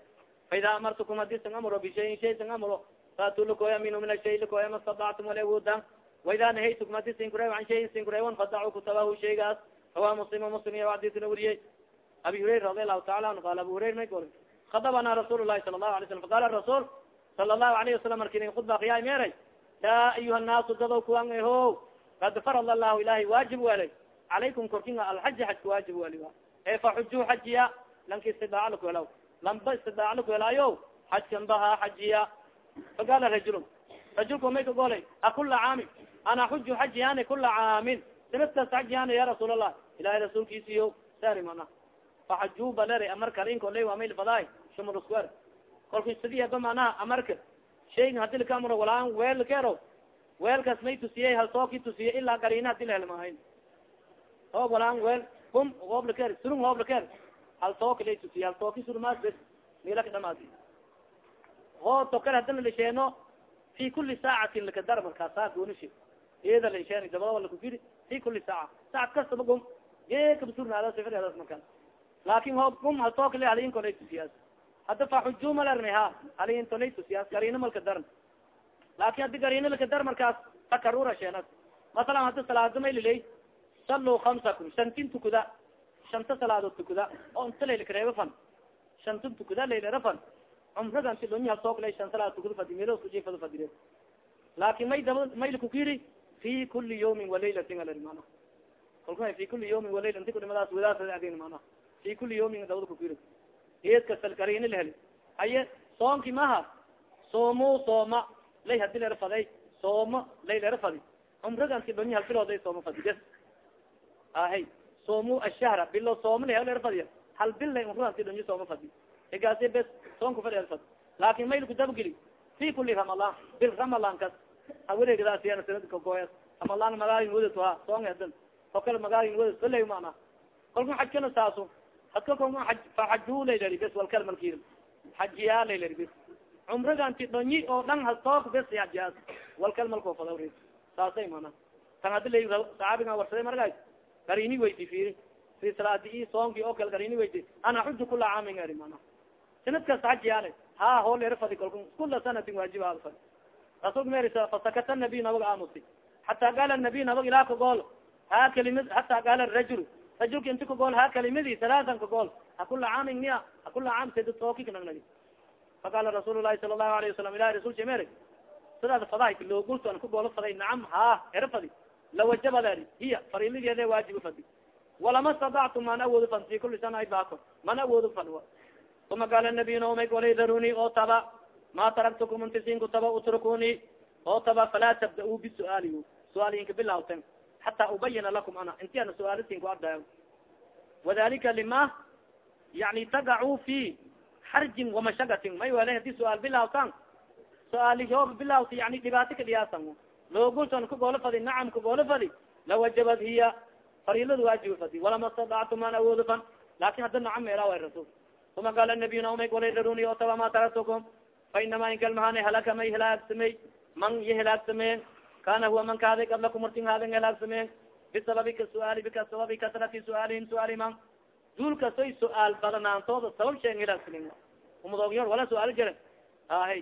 faida amartukum haddii san amro bishayin shay san amro faatu lakoya minhu min ashay lakoya ma stadactum wala awoodan waida nahaytukum haddii sinkureew an shayin sinkureewan fadacu kutabahu shaygaas hawa muslim muslim iya adisna weriyey abi hurayra radi allahu taala anhu qala abu hurayra may gol khadabana rasuul lahi sala allahu alay slam faqala rasul sala allahu alayhi wasalam markin khudba khiyaay meeray ya ayuha nnaasu dadow kuwan eho kad farad allahu ilahay waajib welay calaykum korkinga alxaji xajka waajib weli e faxuju xajiya lanka istidaaca lakuhelaw lamba istidaaca lakuhelaayo xajkan baha xajiya faqala rajulun rajulka may ka golay caamin ana xuju xajiyani kula caamin sanadkas xajiyani ya rasuul allah ilahay rasuulkiisiyo sari mana faxaju balere amar kalinkoley waa mayl fadaay shumuruswer kolka sidiaba manaha amarka. Shayga haddii laka amro walaan weel kero weelkaas may tusiyey hal sooki tusiye ilaa gariina haddii lahelmahayn hoob walaan weel hum hooblker surung hooblker hal tooka lay tusiye hal tooki surmaas bes milaka dhamaadi. Hoo tokar hadana lisheeno fi kuli saacatin lakadar markaa saa goonishi iyada lasheen dabada lakufiri fi kuli saaca saacad kastaba gum geekabsurnaada sifadaas markaan laakin hoob gum hal tooka le halinko lay tusiyaas hadda faxuju malerna ha halinto lay tusiyaas gariina malka daran laakin haddi gariina laka dar markaas takarura sheenas masalan hadda salaada may liley saluu kamsakum shantin tukuda shanta salaadood tukuda oo inta laylkareeba fan shantin tukuda laylera fan cumradan ti donya sookla shan salaad tukuda fadi meloskujiifado fadire laakin may daba may lakukiri fi kuli yawmin walaylatin alari mana kalku fi kuli yawmin walayla inti kudhimadaas wadaasa adin mana fi kuli yawmin dabada kukiri eedka salkarini laheli haye soonki maha soomu sooma lay hadi lera faday sooma lay lera fadi cumraganti donya hal bilooday sooma fadi bes ahay somu ashahra bilo soomla hal lera fadiya hal bil lay cumraganti donya sooma fadi igaasi bes soonku fadi fad laakin mayl kudabgeli fi kuli ramadan bil ramadan kas awareegdaasiyan sanadkagoya ramadan magaalin wadato ha soong hadan o kale magaalin wada salay mana kalku xajkana saaso hadka kalku a faxaju laylari bes walkal malkir xajiyaa laylari bes. Cumraganti dhonyi oo dhan hastook bes xajiyaas walkal malkoo fadawri saasay mana tan hadi la saxaabiga warsaday markaas garini weyti firi fi salaadi i oo kale garini weyti ana xuju kula caamin ari mana sanad kasta xajiyaale ha hool era fadi kalku kula sanatin waajib fadi rasulka mer fasakata nabiy nabag aamusi xata qaala nabiy nabag ilaa kagool ha kalimad hata qaala rajul rajulka inti kagool ha kalimadi salaatan kagool hakula caamin niya hakula caam sad tooki kanagnaги faqala rasuul lahi sala lahu alayه wasalam ilahi rasulka mer sidaad faday loogulto an kagoolo faday nacam ha era fadi lawajabadari hiya fariligeede waajiba fadi walama stadactu man awoodo fan fi kuli sana ay baako man awoodo fan uma qaala nabiy naomay golay daruni oo taba ma taraktukum intisinku taba utrukuni oo taba falaa tabda-u bisuaali suaalinka bilawten xata ubayina lakum ana inti ana suaalisinku ardayo wadalika lima yani tagacu fi xarjin wamashagatin may wale haddii suaal bilawtan suaalihoob bilawta yani dhibaato ka dhiyaasan loogulton kagoolo fadi nacam kagoolo fadi lawajabad hiya fariladu waajiba fadi walama stadactu man awoodo fan laakiin hadda nacam meela way rasul uma qaala nabiy naomay golay daruni oo taba ma taraktukum fa inama inkalmahane halaka may hilaagsamey man iyo hilaagsameen kana huwa man kaaday qablakum martin haadan hilaagsameen bisababi ka suaali bika sababi kasrati suaalihim suaali man duul kasoy su'aal badanaantooda sabab sheen hilaagsamen umadogyor wala su'aali jiren ahay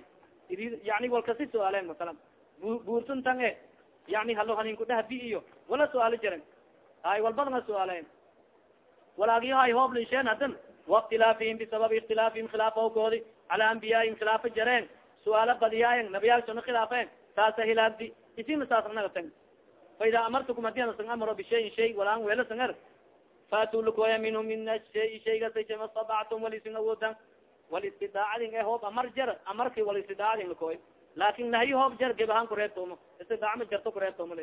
yani walkasi su'aaleen masalan buurtun tan e yani halo haninkudhahabi iyo wala su'aali jiren ay walbadana su'aalen walaagiyohay hooblisheen hadan waاktilaafihim bisababi اktilaafihim khilaafawkoodi cala anbiyaihim khilaafa jareen su'aala badiyaayen nabiyaalsona khilaafeen saasa hilaagdi isina saasnaga tag fa ida amartukum haddii anasan amaro bishayin shay walaan weelasan er faatuu lukoya minhu min shay shaygasay mastadactum walisin awoodan walistidaacadin e hoob amar jar amarki walistidaacadin lukoy laakin nahyi hoob jar gebahaan kureebtoomo istidaac ma jarto kureebtoomo la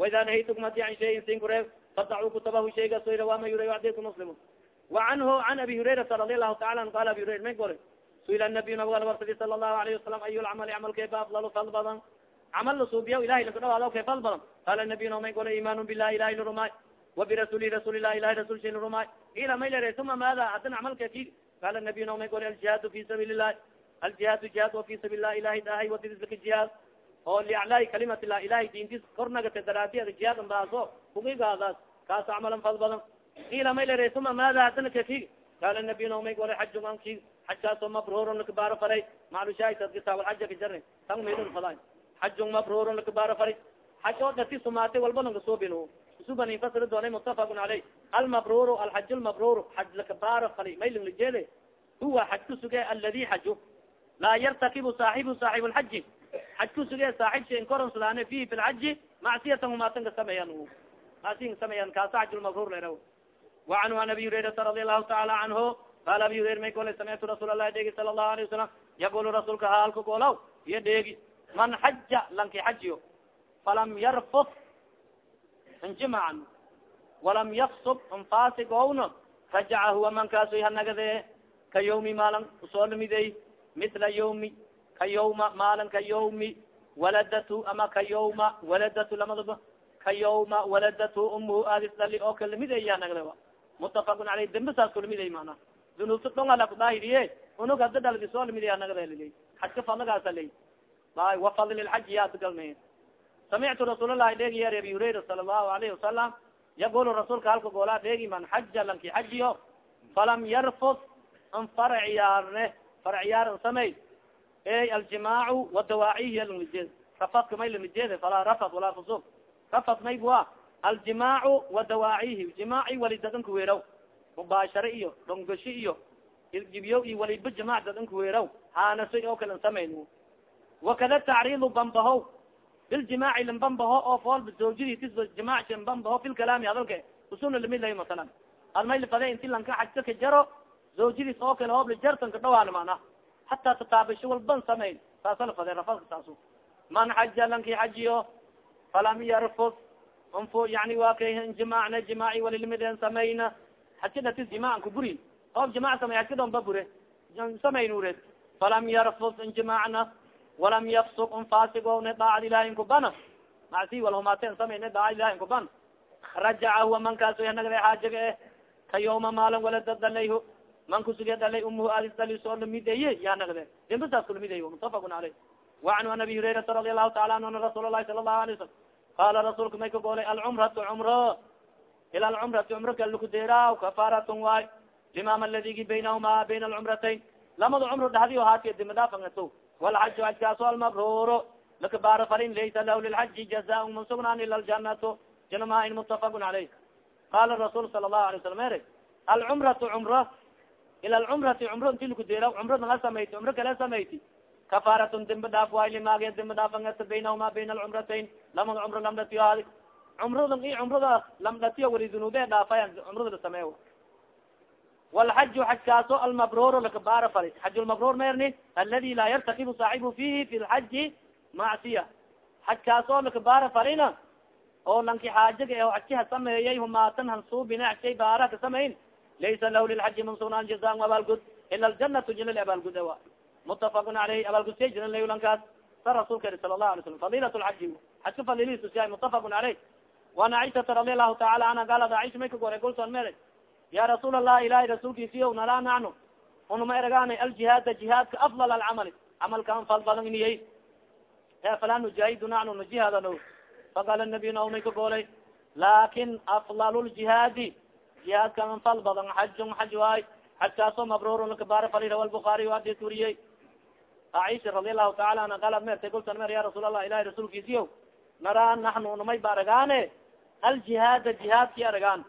waida nahaytukum haddii an shayin sin kureeb fadacuu kutabahu shaygasoy rawaama yuray adeyku muslimu وanhu an abi hurairata radi alahu taala an qala abi hurayra may gore suil nabiy nabg al wartadi sala lahu alayhi wasalam ayu lcamali camalkeeba afdal fal badan camal lasuubiya ilahay laku dhawaado kay fal badan qaala nabiy namay gole imaan bilahi ilahi lurumay wabirasuli rasulilah ilahi rasul shay lurumay ila may lere uma maada hadan camalka ki qaala nabiy namay gole aljihaadu fi sabiili llahi aljihaadu jihaad wa fi sabiili lah ilahay dahay wadidislaka jihaad oo liaclaahi kalimat lah ilahay diintis kornagata daraadiyada jihaadan baaso kugigaadaas kaas camalan fal badan ila may lere uma maada hadana ka ki qaala nabiy namay gole xajunganki xajkaasoo mabrurun lakabaaro faray maclushaaitas kitaabulxaja ka jarni tan maydun faday xajun mabrurun lakabaaro faray xaj oo dati sumaatay walba lang kasubin subanin fasiri doonay mutafaqun caleyh almabruru alxaj lmabruru xaj lakabaaro faray may lang lajeede huwa xaj kusuge aladi xaju laa yartakibu saaxibu saaxib lxaji xaj kusuge saaxib shain koronsadaane fihi fi lxaji macsiyatan humaatan ka sameeyan masin sameeyan kaasa xaj lmabrur lera وanhu an abi hurairata radi allahu taala canhu qal abi hurayr may kole samitu rasuul lahi dheegi sala lahu alayه wasalam yaqul rasuulka halka kolaw iyo dheegi man xaja lanki xajiyo falam yarfuf injimacan walam yaksub infasigowna rajaca huwa mankaasoy hanagade ka yawmi maalan usoolamidey mitla yawmi ka yawma maalan ka yawmi waladatu ama ka yawma waladatu lamadaba ka yawma waladatu umuhu aadis dhali oo kalamidey yahanagade a mutafaqun aleyh dembi saas kalamidey maanaa dunuubta dhong ala kudahiriye unug hada dhalgi soo lamidey hanagadaliley xajka fadlagaasa ley ay wafadli lxaji yaadgalme samictu rasuul lahi dheegi yer abi hurayra sala allahu alayhi wasalam yaqul rasuulka halka goolaa dheegi man xaja lanki xajiyo falam yarfus an farciyaarne farciyaar an samey ey aljimaacu wadawaacihi lanijeed rafadka may lanijeede falaa rafad walaa fusuq. Rafad maybua aljimaacu wa dawaacihi jimaaci wali dadanka weeraw mubaashare iyo dhongashi iyo ilgibyo iyo waliba jimaac dadanka weeraw haanasay oo kalen samayn wakada tacriidu bambaho biljimaaci lambambaho oo foolba zawjadiis jimaac lambambaho fi lkalaami hadalka usuna la mid lahay masalan. Almayl fade inti lanka xajka ka jaro zawjadiis oo kale hoobla jartanka dhawaana mana hataa tataabasho walban samayn saasala fade rafadka saasu. Man xaja lanki xajiyo falam yarfus unfu yani wa kay jimacna jimaaci walilimiden samayna xajka datis jimaacan kuburi oob jimac samay xajka don ba bure samayn ured falam yarfus injimacna walam yafsuk un fasigone daacad ilahi inkubana macsi walhumaten samayne daacad ilahi inkuban rajaca huwa mankaaso nagda xaajaga eh ka yawma maalin walada dhalayhu man kusuge dhalay umuhu adis dhalisoo lamideye ya nagde dembasaas kulamidey mutafakun aleyh waanhu an abi hurairata radi allahu taala anhu ana rasuul lahi sala allahu alay wasalam qala rasuulka may ka goolay alcumratu cumro ila alcumrati cumro kalkudeera kafaratun waay limam aladigi baynahuma bayna alcumratayn lamada cumro dhahdiyo haatiya dimadaafangato walxaju xajkaaso almabruro lakabaaro farin laysa lahu lilxaji jazaa man sugnaan ila ljanato janamain mutafaqun caleyh qala rasul sala allahu alay salam ere alcumratu cumro ila alcumrati cumro inti lakudeera cumro nala samayti cumro kala samayti kafaaratun dembi dhaaf waay limaage dembi dhaafangata baynahuma bayna alcumratayn lamada cumro lamdhatiyo hadi cumradan i cumrada lamdhatiyo wali dunuube dhaafayan cumrada la sameeyo. Walxaju xajkaaso almabrur lakabaara fari xaj lmabrur merni aladi laa yartakibu saaxibu fihi fi lxaji macsiya xajkaasoo lakabaara farina oo lanki xaajaga o xajkiha sameeyay humaatan hansuubina xajkay baara ka samayn laysa lahu lilxaji mansugnaan jazaan abaalgud ila aljanatu jina abaalgud wa mutafaqun aleyh abaalgudsiya jiran lay lankaas. Sa rasuulka sala lahu alay slam fadilat lxaji xajka fadiliisusiya mutafaqun aleyh wan aishata radi allahu taala anha gaalad aisha may ka gore golson mere ya rasuul allah ilahi rasuulkiisiyo nalaa nacno unuma eragaana aljihaada jihaadka afdal alcamali camalkaan fal badan iniyay e falaa nujaahidu nacno najihaadano faqala nabiy naumay ka goolay laakin afdal ljihaadi jihaadkan fal badan xajun xaj waay xajkaasoo mabrurun lakabaara fali rawa lbukaariy adis wariyey aisha radi allahu taala anha qalad mertay gultan mer ya rasuul allah ilahi rasuulkiisiyo naraa naxnu unumay ba aljihaada jihaadki aragaan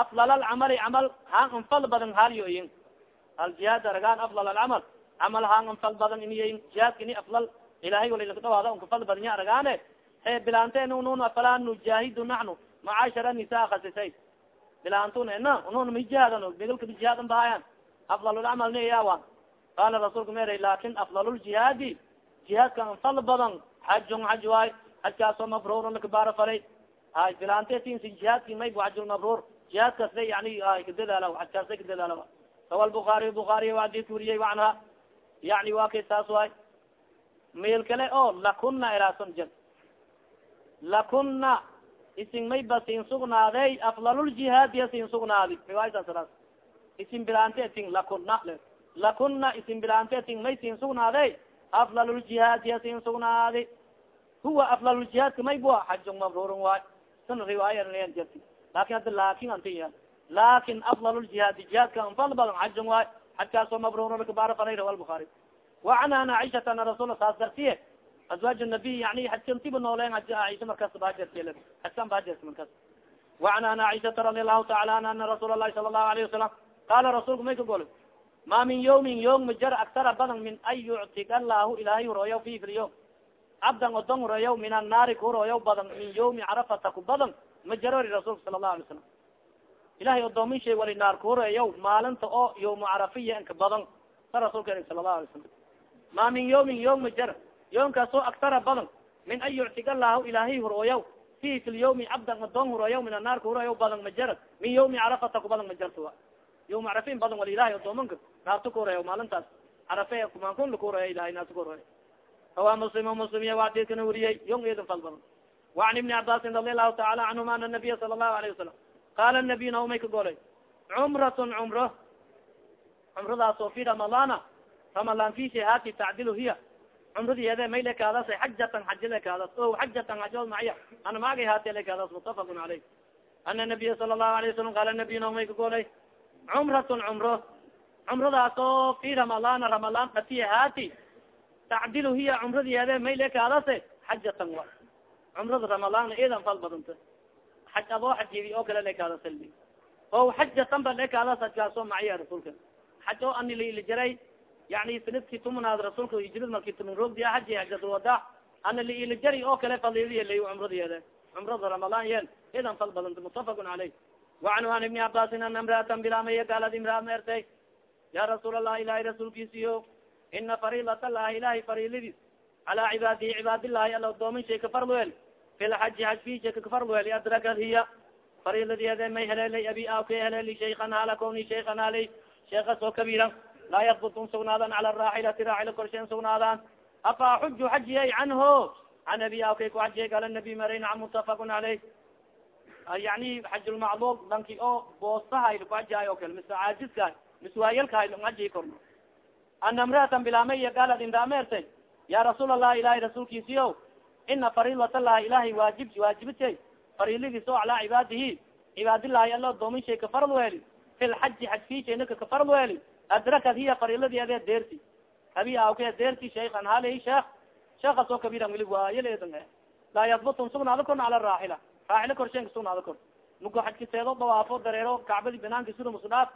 afdal alcamali camal haan anfal badan haalyoyin aljihaad aragaan afdal alcamal camal haan anfal badan iniyin jihaadka ini afdal ilahay wali lakadhawaada unkafal badanya aragaane he bilaante nun afalaa nujaahidu naxnu macaashara nisaa khasisay bilaantun ena nun mijihadan begalka bijihaadan bahayan afdal lcamal ni yawa qala rasuulka mere laakin afdal ljihaadi jihaadka anfal badan xajun xaj waay xajkaasoo mabrurun lakabaara faray hay bilaante tinsi jihaadki may xajulmabrur jihaadkaas la yani kadadaala xajkaas la kadadaala rawa lbukaariy bukaariy adis wariyey anha yani wa kay saas waay meel kale o lakuna eraason jed lakuna isin may ba siin sugnaaday afdaluljihaadiya siin sugnaadi riwaayataas isin bilaante tin lakuna lakuna isin bilaante tin may siin sugnaaday afdaluljihaadiya siin sugnaadi huwa afdaluljihaadka may bua xajun mabrurun waay san riwaaya jeti laakiin hadda laakiin antiya laakiin afdal ljihaadi jihaadka anfal badan xajun waay xajkaasoo mabrur lakabaara faray rawa lbukaari wacan an aishata ana rasul saas dartiye azwaaj nabiy yani xajkantiba nooleen aisha markaas bajerti xajkan bajerti markaas wacan an aishata radi allahu taala anha ana rasuul alahi sala allahu alayhi wasalam qaala rasuulka may ka golay ma min yawmin yom majar aktara badan min an yuctig allahu ilahay hurooyaw fi fil cabdan odon hurooyaw min annaari kahurooyaw badan min yawmi carafata ku badan ma jarori rasuulka sala allahu alay salam ilahay odoomin shay wali naar kuhoreeyaw maalinta oo yawma carafiya badan sa rasuulka eri sala allahu alay salam ma min yawmin yawm ma jar yawmkaasoo aktara badan min an yuctig allahu ilahay hurooyaw fi fi lyawmi cabdan adoon hurooyaw min annaar kahurooyaw badan ma jar min yawmi carafata ku badan ma jarta yawma carafin badan wali ilahay odoomanka naarta kuhoreeya maalintaas carafe kumankun lakuhoreeya ilahay naarta kuhoreeya rawa muslim muslim wa adidkana wariyey yung idin fal badan waan ibni cabaasin radi allahu taala canhuma ana nabiya sala allahu alayh wasalam qaala nabiy na umay ka golay cumratun cumro cumradaasoo fi ramadaana ramadan fishi hati tacdilu hiya cumradii ede may lekaadaas xajatan xaji lekaadaas o xajatan xajood macya ana maagay haati lekaadaas mutafaqun caleyh ana nabiya sala allahu alayh wasalam qaala nabiy na umay ka golay cumratun cumro cumradaasoo fi ramadaana ramadan datiya hati tacdil hiya cumradiede may lekaadas xajatan wa cumrada ramadaan idan fal badanta xaj adoo xajidi oo kale lekaada salli o xajatan ba lekaada sajkaaso maciya rasuulka xaj oo ani liilijaray yani sannadkii tumanaad rasuulka hijrad marki tuman roogdiya xaji xajatulwada ana liilijari oo kale fadiliya lay cumradiyeede cumrada ramadaan yeel idan fal badan mutafaqun caleyh wacanhu an ibni cabaasin ana imraatan bilaamaya gaalad imraa meertay ya rasuul allah ilahay rasuulkiisiyo ina fariidat allahi ilahay fariiladiis calaa cibaadihi cibaadillahi alla doomin shay ka farlweel fi lxaji xaj fi shay ka farlweel adrakad hiya fariiladiyeede may heleelay abi aw ka heleeli shaykan hala kowni shaykan halay sheekas oo kabiira laa yadbutun sugnaadan cala raaxilati raaxila korsheen sugnaadaan afa xuju xajiyay canho can abi kay ku xajiyay gala nabi maray nacam mutafaqun caleyh yani xajulmacluum danki oo boostahay lakuxajihay o kale mise caajiskahay mise waayalkahay langajiyi korno ana imraatan bilaamaya gaalad indaameertay ya rasuul allah ilahay rasuulkiisiyo ina fariidat allahi ilahay waajib waajibitay fariilidiis oo calaa cibaadihi cibaadillahi alla doomin shay ka farad weeli fi lxaji xaj fiishaynaka ka farad weeli adrakad hiya fariiladi ade deerti abi awke deerti shaykan hali sheekh sheekas oo kabiran weli waayaleedan laa yadbutun sugnaado korna cala raaxila raaxila korsheenka sugnaado kor mugo dawaafo dareero kacbadi banaanki sura musudhaaf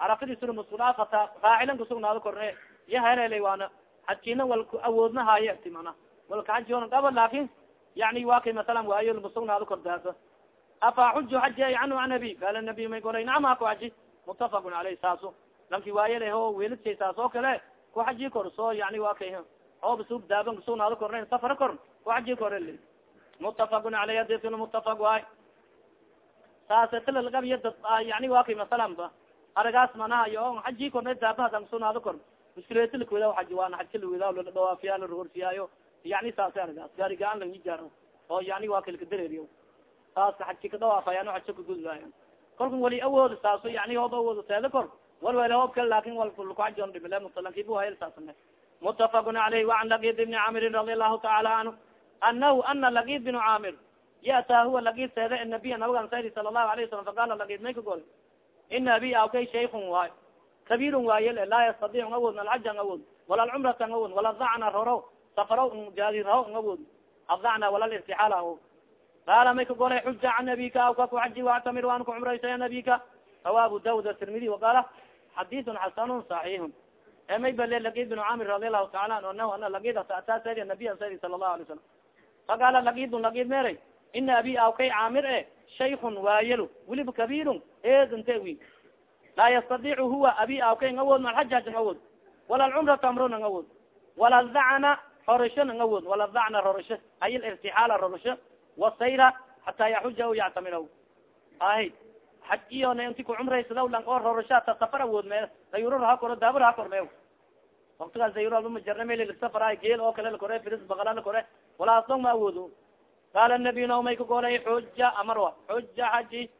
carafadi sura musudhaaf hataa raaxilanka sugnaado korne iya helelay waana xajkiina walku awoodna haaye ti mana walka xajiona dhaba laakin yani kay masalan waayo lama sugnaado kor daasa afa xuju xaji ay canhu an abi qaala nabiy may golay nacam ha ku xaji mutafaqun caleyh saaso lanki ho weeladsa saas oo kale ku xaji kor soo yani waa kay ooba sug daaban kasugnaado korna safara kor ku xaji kor mutafaqun caleyh adisna mutafaq waay saastlagabiya dad yani waa kay aragaas manaha yo xaji korna daabahadan kasugnaado kor muskileta lakweda aji waana xajka laweda ladhawaafiya larorfiyaayo yani saas aragaas gaari gaan lang ijaar oo yani waa kay lakadereeriyo saaska xajki kadhawaafayaan xajka kagudbaayan kolkan wali awooda saaso yani hoob awooda teeda kor wal hoob kale laakiin walkuajon dhimile mutalankibu hayl saasne mutafaqun caleyh waan laqid ibni caamirin radi allahu taala canhu anahu ana laqid binu caamir yata huwa laqid seede nabiya nabigan sayri sala allahu alayh wasalam faqala laqid may ka ina abi akay shaykun waayo kabiirun waaye laa yastadiicu awood alcaja awood wala alcumrata awood wala dacna roro safaro jaadi raho awood adacna wala lirtixaal awood qaala may ka golay xuja can nabika awka ku xaji wactamir waan ku cumraysaya nabika rawa abu daud atirmidi waqaala xadiisun xasanun saxiixun emay bale lagid bin camir radi allahu taala an anahu ana lagidata ataa saydi nabiya saydi sala allahu alay salam faqaala lagidun lagid meeray ina abi awkay caamir e shaykun waayelo weliba kabirun eedinte wi laa yastadicu huwa abi awkay ng awood malxajaj ng awood wala alcumrata amro ng awood wala dacna rorasho ng awood wala dacna rorasho ay lirtixaala rorasho wasayra hataa yaxuja o yactamiraw ahy xaj iyona inti ku cumraysadaw lang oo rorasha ta safar awood me dayuro raha koro daabo raha kor me waktigaas dayuro alba majarna mel safar geel oo kale lakore firis bakala lakore walaas dong ma awoodo qaala nabiy na may ka golay xuja amarwa xuja xaji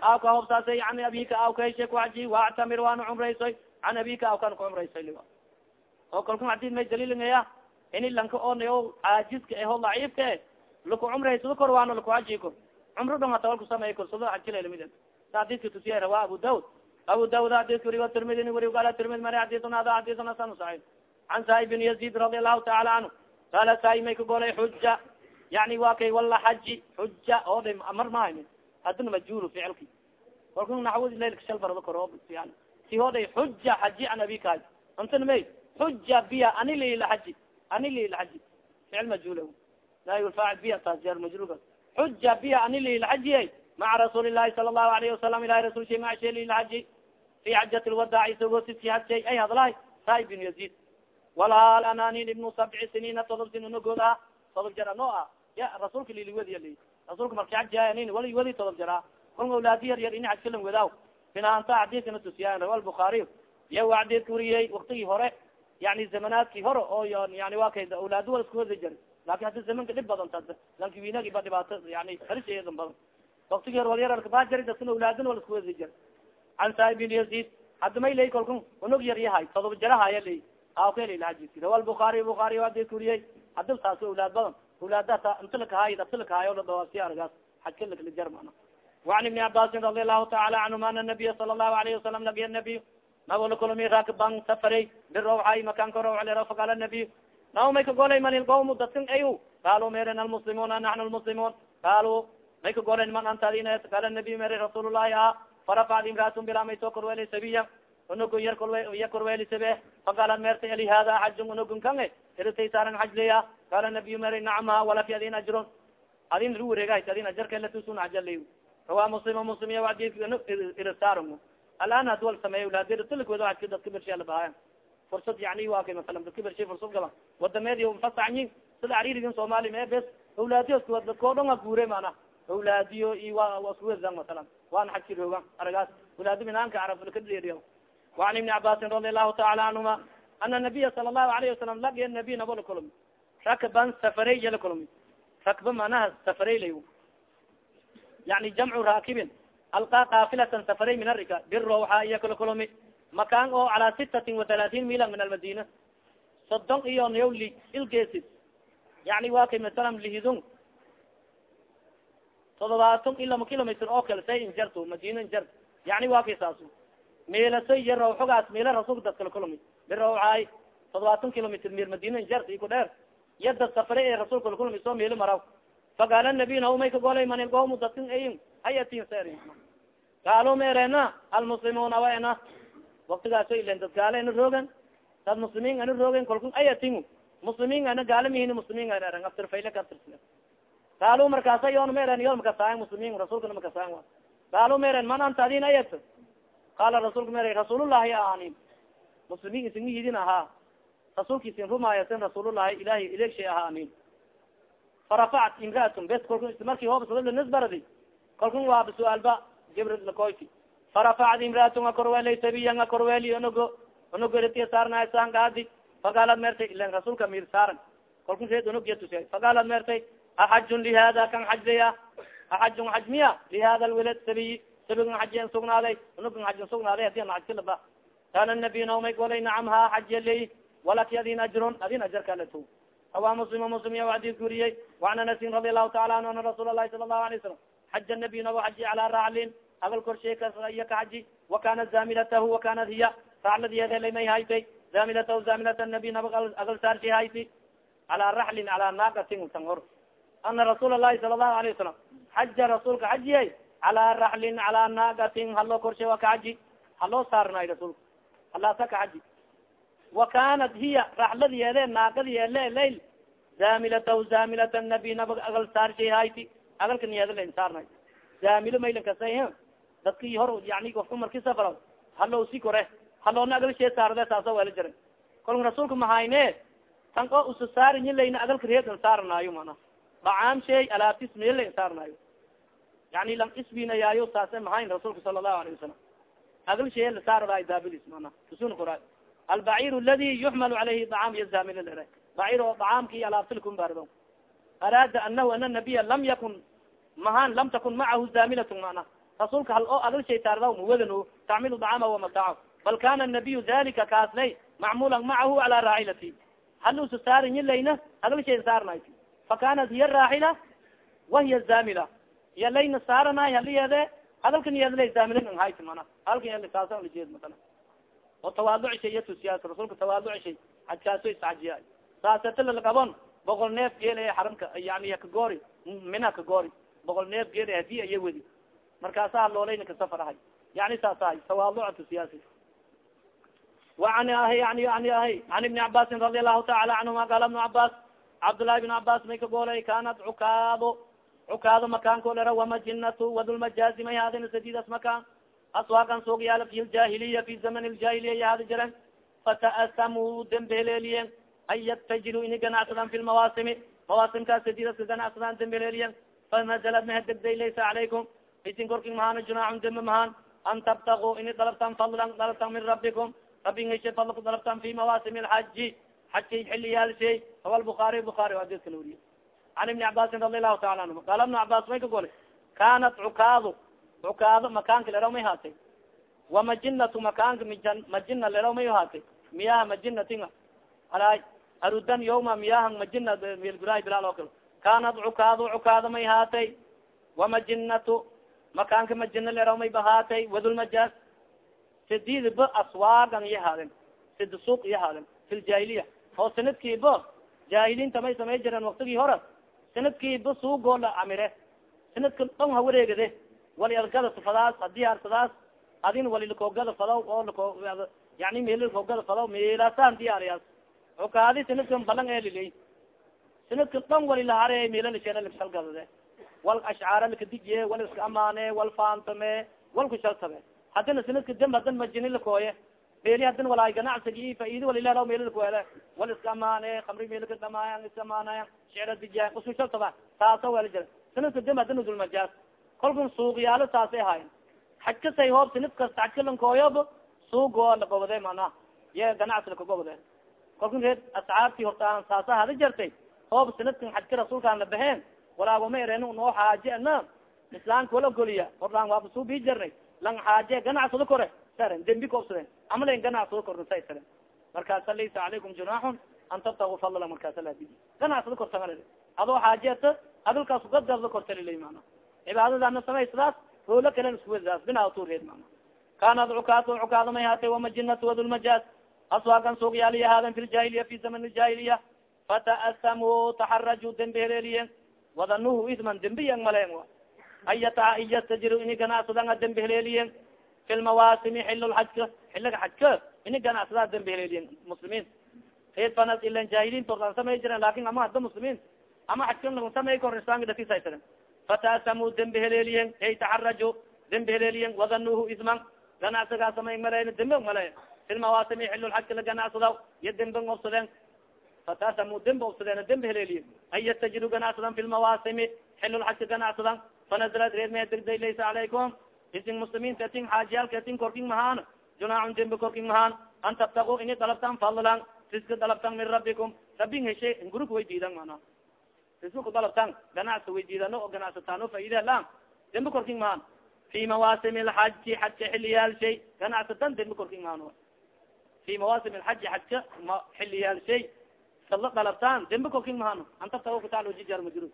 awka hobsaasay an abika awkayshe ku xaji waactamir waana cumraysoy can abika awkan ku cumraysay liwa oo kalku hadid may daliilingaya ini lanka onayo caajiska eho daciifka e laku cumraysado kor waana laku xaji kor cumro dhon hata walku samey kor sado xajilalamid adidka tusiya rawa abu daud abu daud adidka wari tirmidi wari qala tirmidi mari xadisun hada xadisun hasan saxiix can saai bin yazid radi allahu taala canhu qala saai may ka golay xuja yani wa kay wala xaji xuja oo dha amar mahay hadina majul ficilki kalku naxwadi lailka shal koro yani si hoday xuja xaji an abika antana may xuja biya ani lila xaji ani lila xaji ficil majul naayfaacil biya taas jar xuja biya ani lila xaji maca rasuuli lahi sala lahu alayhi wasalam ilahi rasul shay maa shay lilxaji fi xajat lwadaaci isagoo sisi hadshay ay hadlahay saa ibn yazid walhaal ananin ibnu sabci siniina todob sin unagood ah todob jar ano ah ya rasuulka liliwadi li rasuulka marki xaji anin wali wadi todob jar ah kol awlaadi yar yar ini xajkalan wadaaw binaanta xadiidkana tusiyaa rawa lbukaariy iya wa xadiidka wariyey waktigii hore yani zamanaadkii hore oo yani wa kay awlaado wal isku wadi jar laakiin haddi zamanka dhib badan ta lanki winagi ba dhibaato yani harisheedan badan waktigi hor walyararkabajari dadkana awlaadin wal isku wadi jar can saa bin yazid hadda may lay kalku unog yar yahay todoba jarahaya lay akalilajisi rawa lbukaariy bukaariy hadidka wariyey hadib taas awlaad badan awlaadata inta lakahaay dabta lakahaayo ladhawaasi argaas xajka lakala jar mana وعn iبni cabاsin رadi الlahu taعala canهuma ana النabiya sala الlahu عlyه وasalam lagiya النabiy nagolkulmi rakban safaray birawxay makanka rawxlera faqala النabiy naw may ka golay man ilqawm dadkan ay qaalu meren almuslimuna naحnu lmuslimun qaalu may ka golen man anta adin kala nabi mere rasuulullahi a farafacd imraatun bilaa may soo korweeli sabiya unugun yar korwe ya korweeli sabe faqaalat merta eli hada xajun unugun kange irtaysaaran hajleya qaala nabiy mary nacma walaki adin ajron adin lu wareegah adin ajarkalatusun hajaliy rawa muslima muslim ya wadi irtaarn alaan hadwal sameeya ladirtilkwedo ajka dadka birshay alabahaya fursad yani waa kay masalan dadka birshay fursad gaba. Wadameedi fasaxyi sida cariirigin soomaali mee bes awlaadiyo dadkao dhan a guure mana awlaadiyo i waswezan masalan. Waana hajkirooga aragaas. Awlaadi minaanka arab kaddeeriya waan ibni cabaasin radi allahu taala canhuma ana nabiya sala lahu alayhi wasalam lagiya nabiy nabo la kulmi rakban safarey yala kulmi rakba manaha safarey lay yani jamcu raakibin alkaa kaafilatan safarey min arika biro waxaa iya kala kulmi makaan oo calaa sitatin wa halaatiin milan min almadina sodon iyo nayaw li ilgesid yani waa kay masalam lihidun todobaatan ilama kilometr oo kale say injarto madina injar yani waa kay saas meelaso iya rawxogaas meela rasulka dadkala kulmi birawcaay todobaatan kilometr meel madina i ku dheer. Yada safare ee rasulka kala kulmi soo meelo maraw. Faqaala nabiy naumay kagolay man ilqawmu dadkin ayin hayatin ser gaalo meerena almuslimuuna waena waktigaaso ilen dad gaala ana roogan dad muslimiin ana roogen kalku ayatin muslimiin ana gaalamihin muslimiin ana erang aftirfayle ka aftirsle gaalo markaasa yoon meeren yoon makasaayan muslimiin rasulkana makasaayan gaalo meeren man anta adin qaala rasulka mere rasuulullahi ahanin muslimiin isini yidin ahaa rasulka isin rumaayo sin rasuulullahi ilahi ilegshay ahaanin farafacat imraatun bes kalku marki hoobsnisbaradi kalkun waaba su'aalba jibril lakoyti farafacat imraatun a korweelay sabiyan a korweeli onogo onogo eritiya saarnaay sangaadi faqaalad mertay ilan rasuulka miir saaran kalkun reed onogiya tusiya faqaalad mertay axajun lihada kan xajlaya axajun xaj miya lihada lwilad sabiyi sabigan xajiyan sugnaaday onogan xajin sugnaaday haddii ana kana nabiy naomay golay nacam ha xajyaley walaki adin ajrun adin ajarkalato hawa muslim muslim iya wadi guriyey waan anasin radi allahu taala anhu ana rasuul lahi sala allahu alay salam xaja nabiy nabo xaji calaa raclin agal korshe kaiyo ka xaji wa kana zamilatahu wa kanat hiya racladiyeedelay may haytay zamilatahu zamilat nabiy nabo agal saarshi hayti calaa raclin calaa naaqatin tan ana rasuul lahi sala allahu alayh wasalam xaja rasuulka xajiyey calaa raclin calaa naaqatin haloo korshe wa ka xaji haloo saarnay rasuulka halaasa ka xaji wa kanat hiya raxladiyeede naaqadiyeele lail zamilatahu zamilat nabi naba agal saarshay hayti. Agalka niyadalain saarnay zamilo maylan kasay dadki hor yani ofka marki safra halo si kore. Haloona agal shee saarde saasa wela jiran kolka rasuulka mahayne tan o usa saarinylayna agalka reedan saarnaayo mana dacaam shay alaabtis meela saarnaayo yani lang isbinayaayo saase mahayn rasuulka sala allahu alayه wasalam agal shee la saardaay daabidis mana usun koraa albacir ladi yuxmal alayhi dacaam iyo zamil lere bacir oo dacaamki alaabtilkunbardo araada anahu ana nabiya lam yakun mahan lam takun macahu zamilat mana rasuulka hal oo agal shay saarda mawadano tacmilu dacaama wamataaco bal kana nabiyu dalika kaasnay macmulan macahu cala raaxilati hal usa saarinyilayna agal shay saarnay fakanat hiya raaxila wahiya zamila iya layna saaranay haliyede hadalka hayt mana. Halka saasa ujeed masala oo tawaaducshay iya tusiyaas rasuulka tawaaducshay xajkaaso isxajiya saasatlalakabon boqol neef geel e xaramka yani kagoori mina kagoori boqol neef geel haddii iya wedi markaasa haloolayna kasafarahay yani saas ahay tawaaduca tusiyaas waan ahi yani ani ahi an ibni cabaasin radi allahu taala canhuma qaala ibnu cabaas cabdullahi ibn cabas may kagoolay kanat cukaado cukaado makaanko lera wamajinatu wadulmajaazi may haadin sadidas makaan. Aswaakan suug yaalla fi ljahiliya fi zaman ljahiliya yahaadi jiren fata'asamuu dembeleeliyen an yatajiru ini ganacsadaan fi lmawaasimi mawaasimkaas sadidaska ganacsadaan dembeleeliyen fanazalad maha degday laysa calaykum. Isin korkin mahana junaaxun dembe mahaan. An tabtagu ini dalabtan fadlan dalabtan min rabbikum. Rabbingashe fadlku dalabtan fi mawaasimi lxaji xajkay xiliyaalshay rawa lbukaari bukaari adidka lawuriye can ibni cabaasin radi allahu taala anhuma qaala ibnu cabaas may ka golay kanat cukaado cukaado makaanka leraw may haatay wamajinatu makaanka majina leraw may haatay miyaha majinatinga alay arudan yawma miyahan majina melguraay bilaal oo kale kanat cukaado cukaado may haatay wamajinatu makaanka majina leraw may bahaatay wadulmajaas sidiidba aswaagan iya haaden sidi suuq iya haaden fi ljahiliya oo may samay jireen waktigii hore sanadkiiba suugoo la amire. Sanadka dhon ha wareegade. Wali adgada fadaas haddii arsadaas adin wali lakoogada fadaw oo lako yani meel lakoogada fadaw meelaasaan diyaariyaas xukaadi sanadkan balan eeliley sanadka dhon wali lahare meela lasheen lasalgadade wal ashcaara lakadijiye wal iska amaane wal faantame wal kushaltabe hadina sanadka dam hadan majini lakooye meeli hadin walaay ganacsigi faaidi walilaa meel lakuele wal iska amaane kamri meel ka dhamaaya iska amaanaya shicra dijiya uskushaltaba taasa wela jira. Sanadka dam hadin dulmajaas kolkan suuqyaalo saasay ahayen xajka say hoob sanad kasta xajkalankooyob suugo lagobode mana ye ganacsi lakagobode kolkan reed ascaabti hortaan saasa hada jartay hoob sanadkan xajka rasuulkaan la baheen walaagoma eren noo xaaje ana islaamka wala goliya. Hordaan waaba suu bii jarnay. Lang xaaje ganacsado kore saren dembi koobsadeen ama lan ganacsado korna say saren markaasa laysa calaykum junaaxun an tabtagu fadla markaasa la ganacsado kortanga adoo xaajeeta adalkaas ugadgado kortalilay mana cibaadadana samaysadaas hoola kalen iskuwadaas binatureed mana kanad cukaatu cukaada may haatay wamajinat wadulmajaaz aswaagan suugyaaliya haadan fi ljahiliya fi zaman ljahiliya fata'asamuu taxaraju dembi heleeliyen wadanuhu isman dembiyan maleen an yata in yastajiru ini ganacsadanga dembi heleeliyen fi lmawaasimi xil lxajka xilliga xajka ini ganacsadaa dembi heleeliyen muslimiin fanas ilan jahiliin tordan samay jiren laakiin ama hadda muslimiin ama xajka lagu samay kor islaamka dakisaysaden fataasamuu dembi heleeliyen ay taxaraju dembi heleeliyen wadanuhu isman ganacsigaa samay maleyn dembi male fi lmawaasimi xil lxajka la ganacsadaw iyo dembi obsadeen fataasamuu dembi obsadeen dembi heleeliyen an yastajiru ganacsadan fi lmawaasimi xil lxajka ganacsadan fanazlat reed mee degday laysa calaykum isin muslimiinta tin xaajiyaalka tin korking mahaan. Junaacun dembi korking mahaan. An tabtagu ini dalabtan fadlan riska dalabtan min rabbikum. Rabbin heshe nguruk way diidan mana? Riska ku dalabtan ganacsi way diidano oo ganacsataano faida la dembi korking mahaan. Fi mawaasim lxaji xajka xiliyaal shay ganacsatan dembi korking mahaan fi mawaasim lxaji xajka xiliyaal shay sadla dalabtan dembi korking mahaan. An tabtagu kutaaljijar majru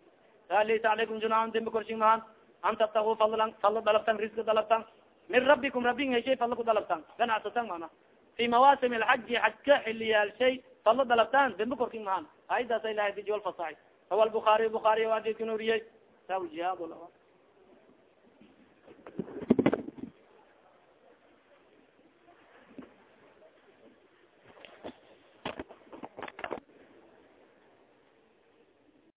laysa alaykum junaaxun dembi korshin mahaan an tabtagu fadlan fadla dalabtan riska dalabtan min rabbikum rabbin heshay fadla ku dalabtan ganacsatan mana fi mawaasim alxaji xajka xiliyaal shay fadla dalabtan dembi korkin mahaan ayadaasa ilahay diji walfasaxay rawa lbukaariy bukaariy adidka nuriyey taa jihaad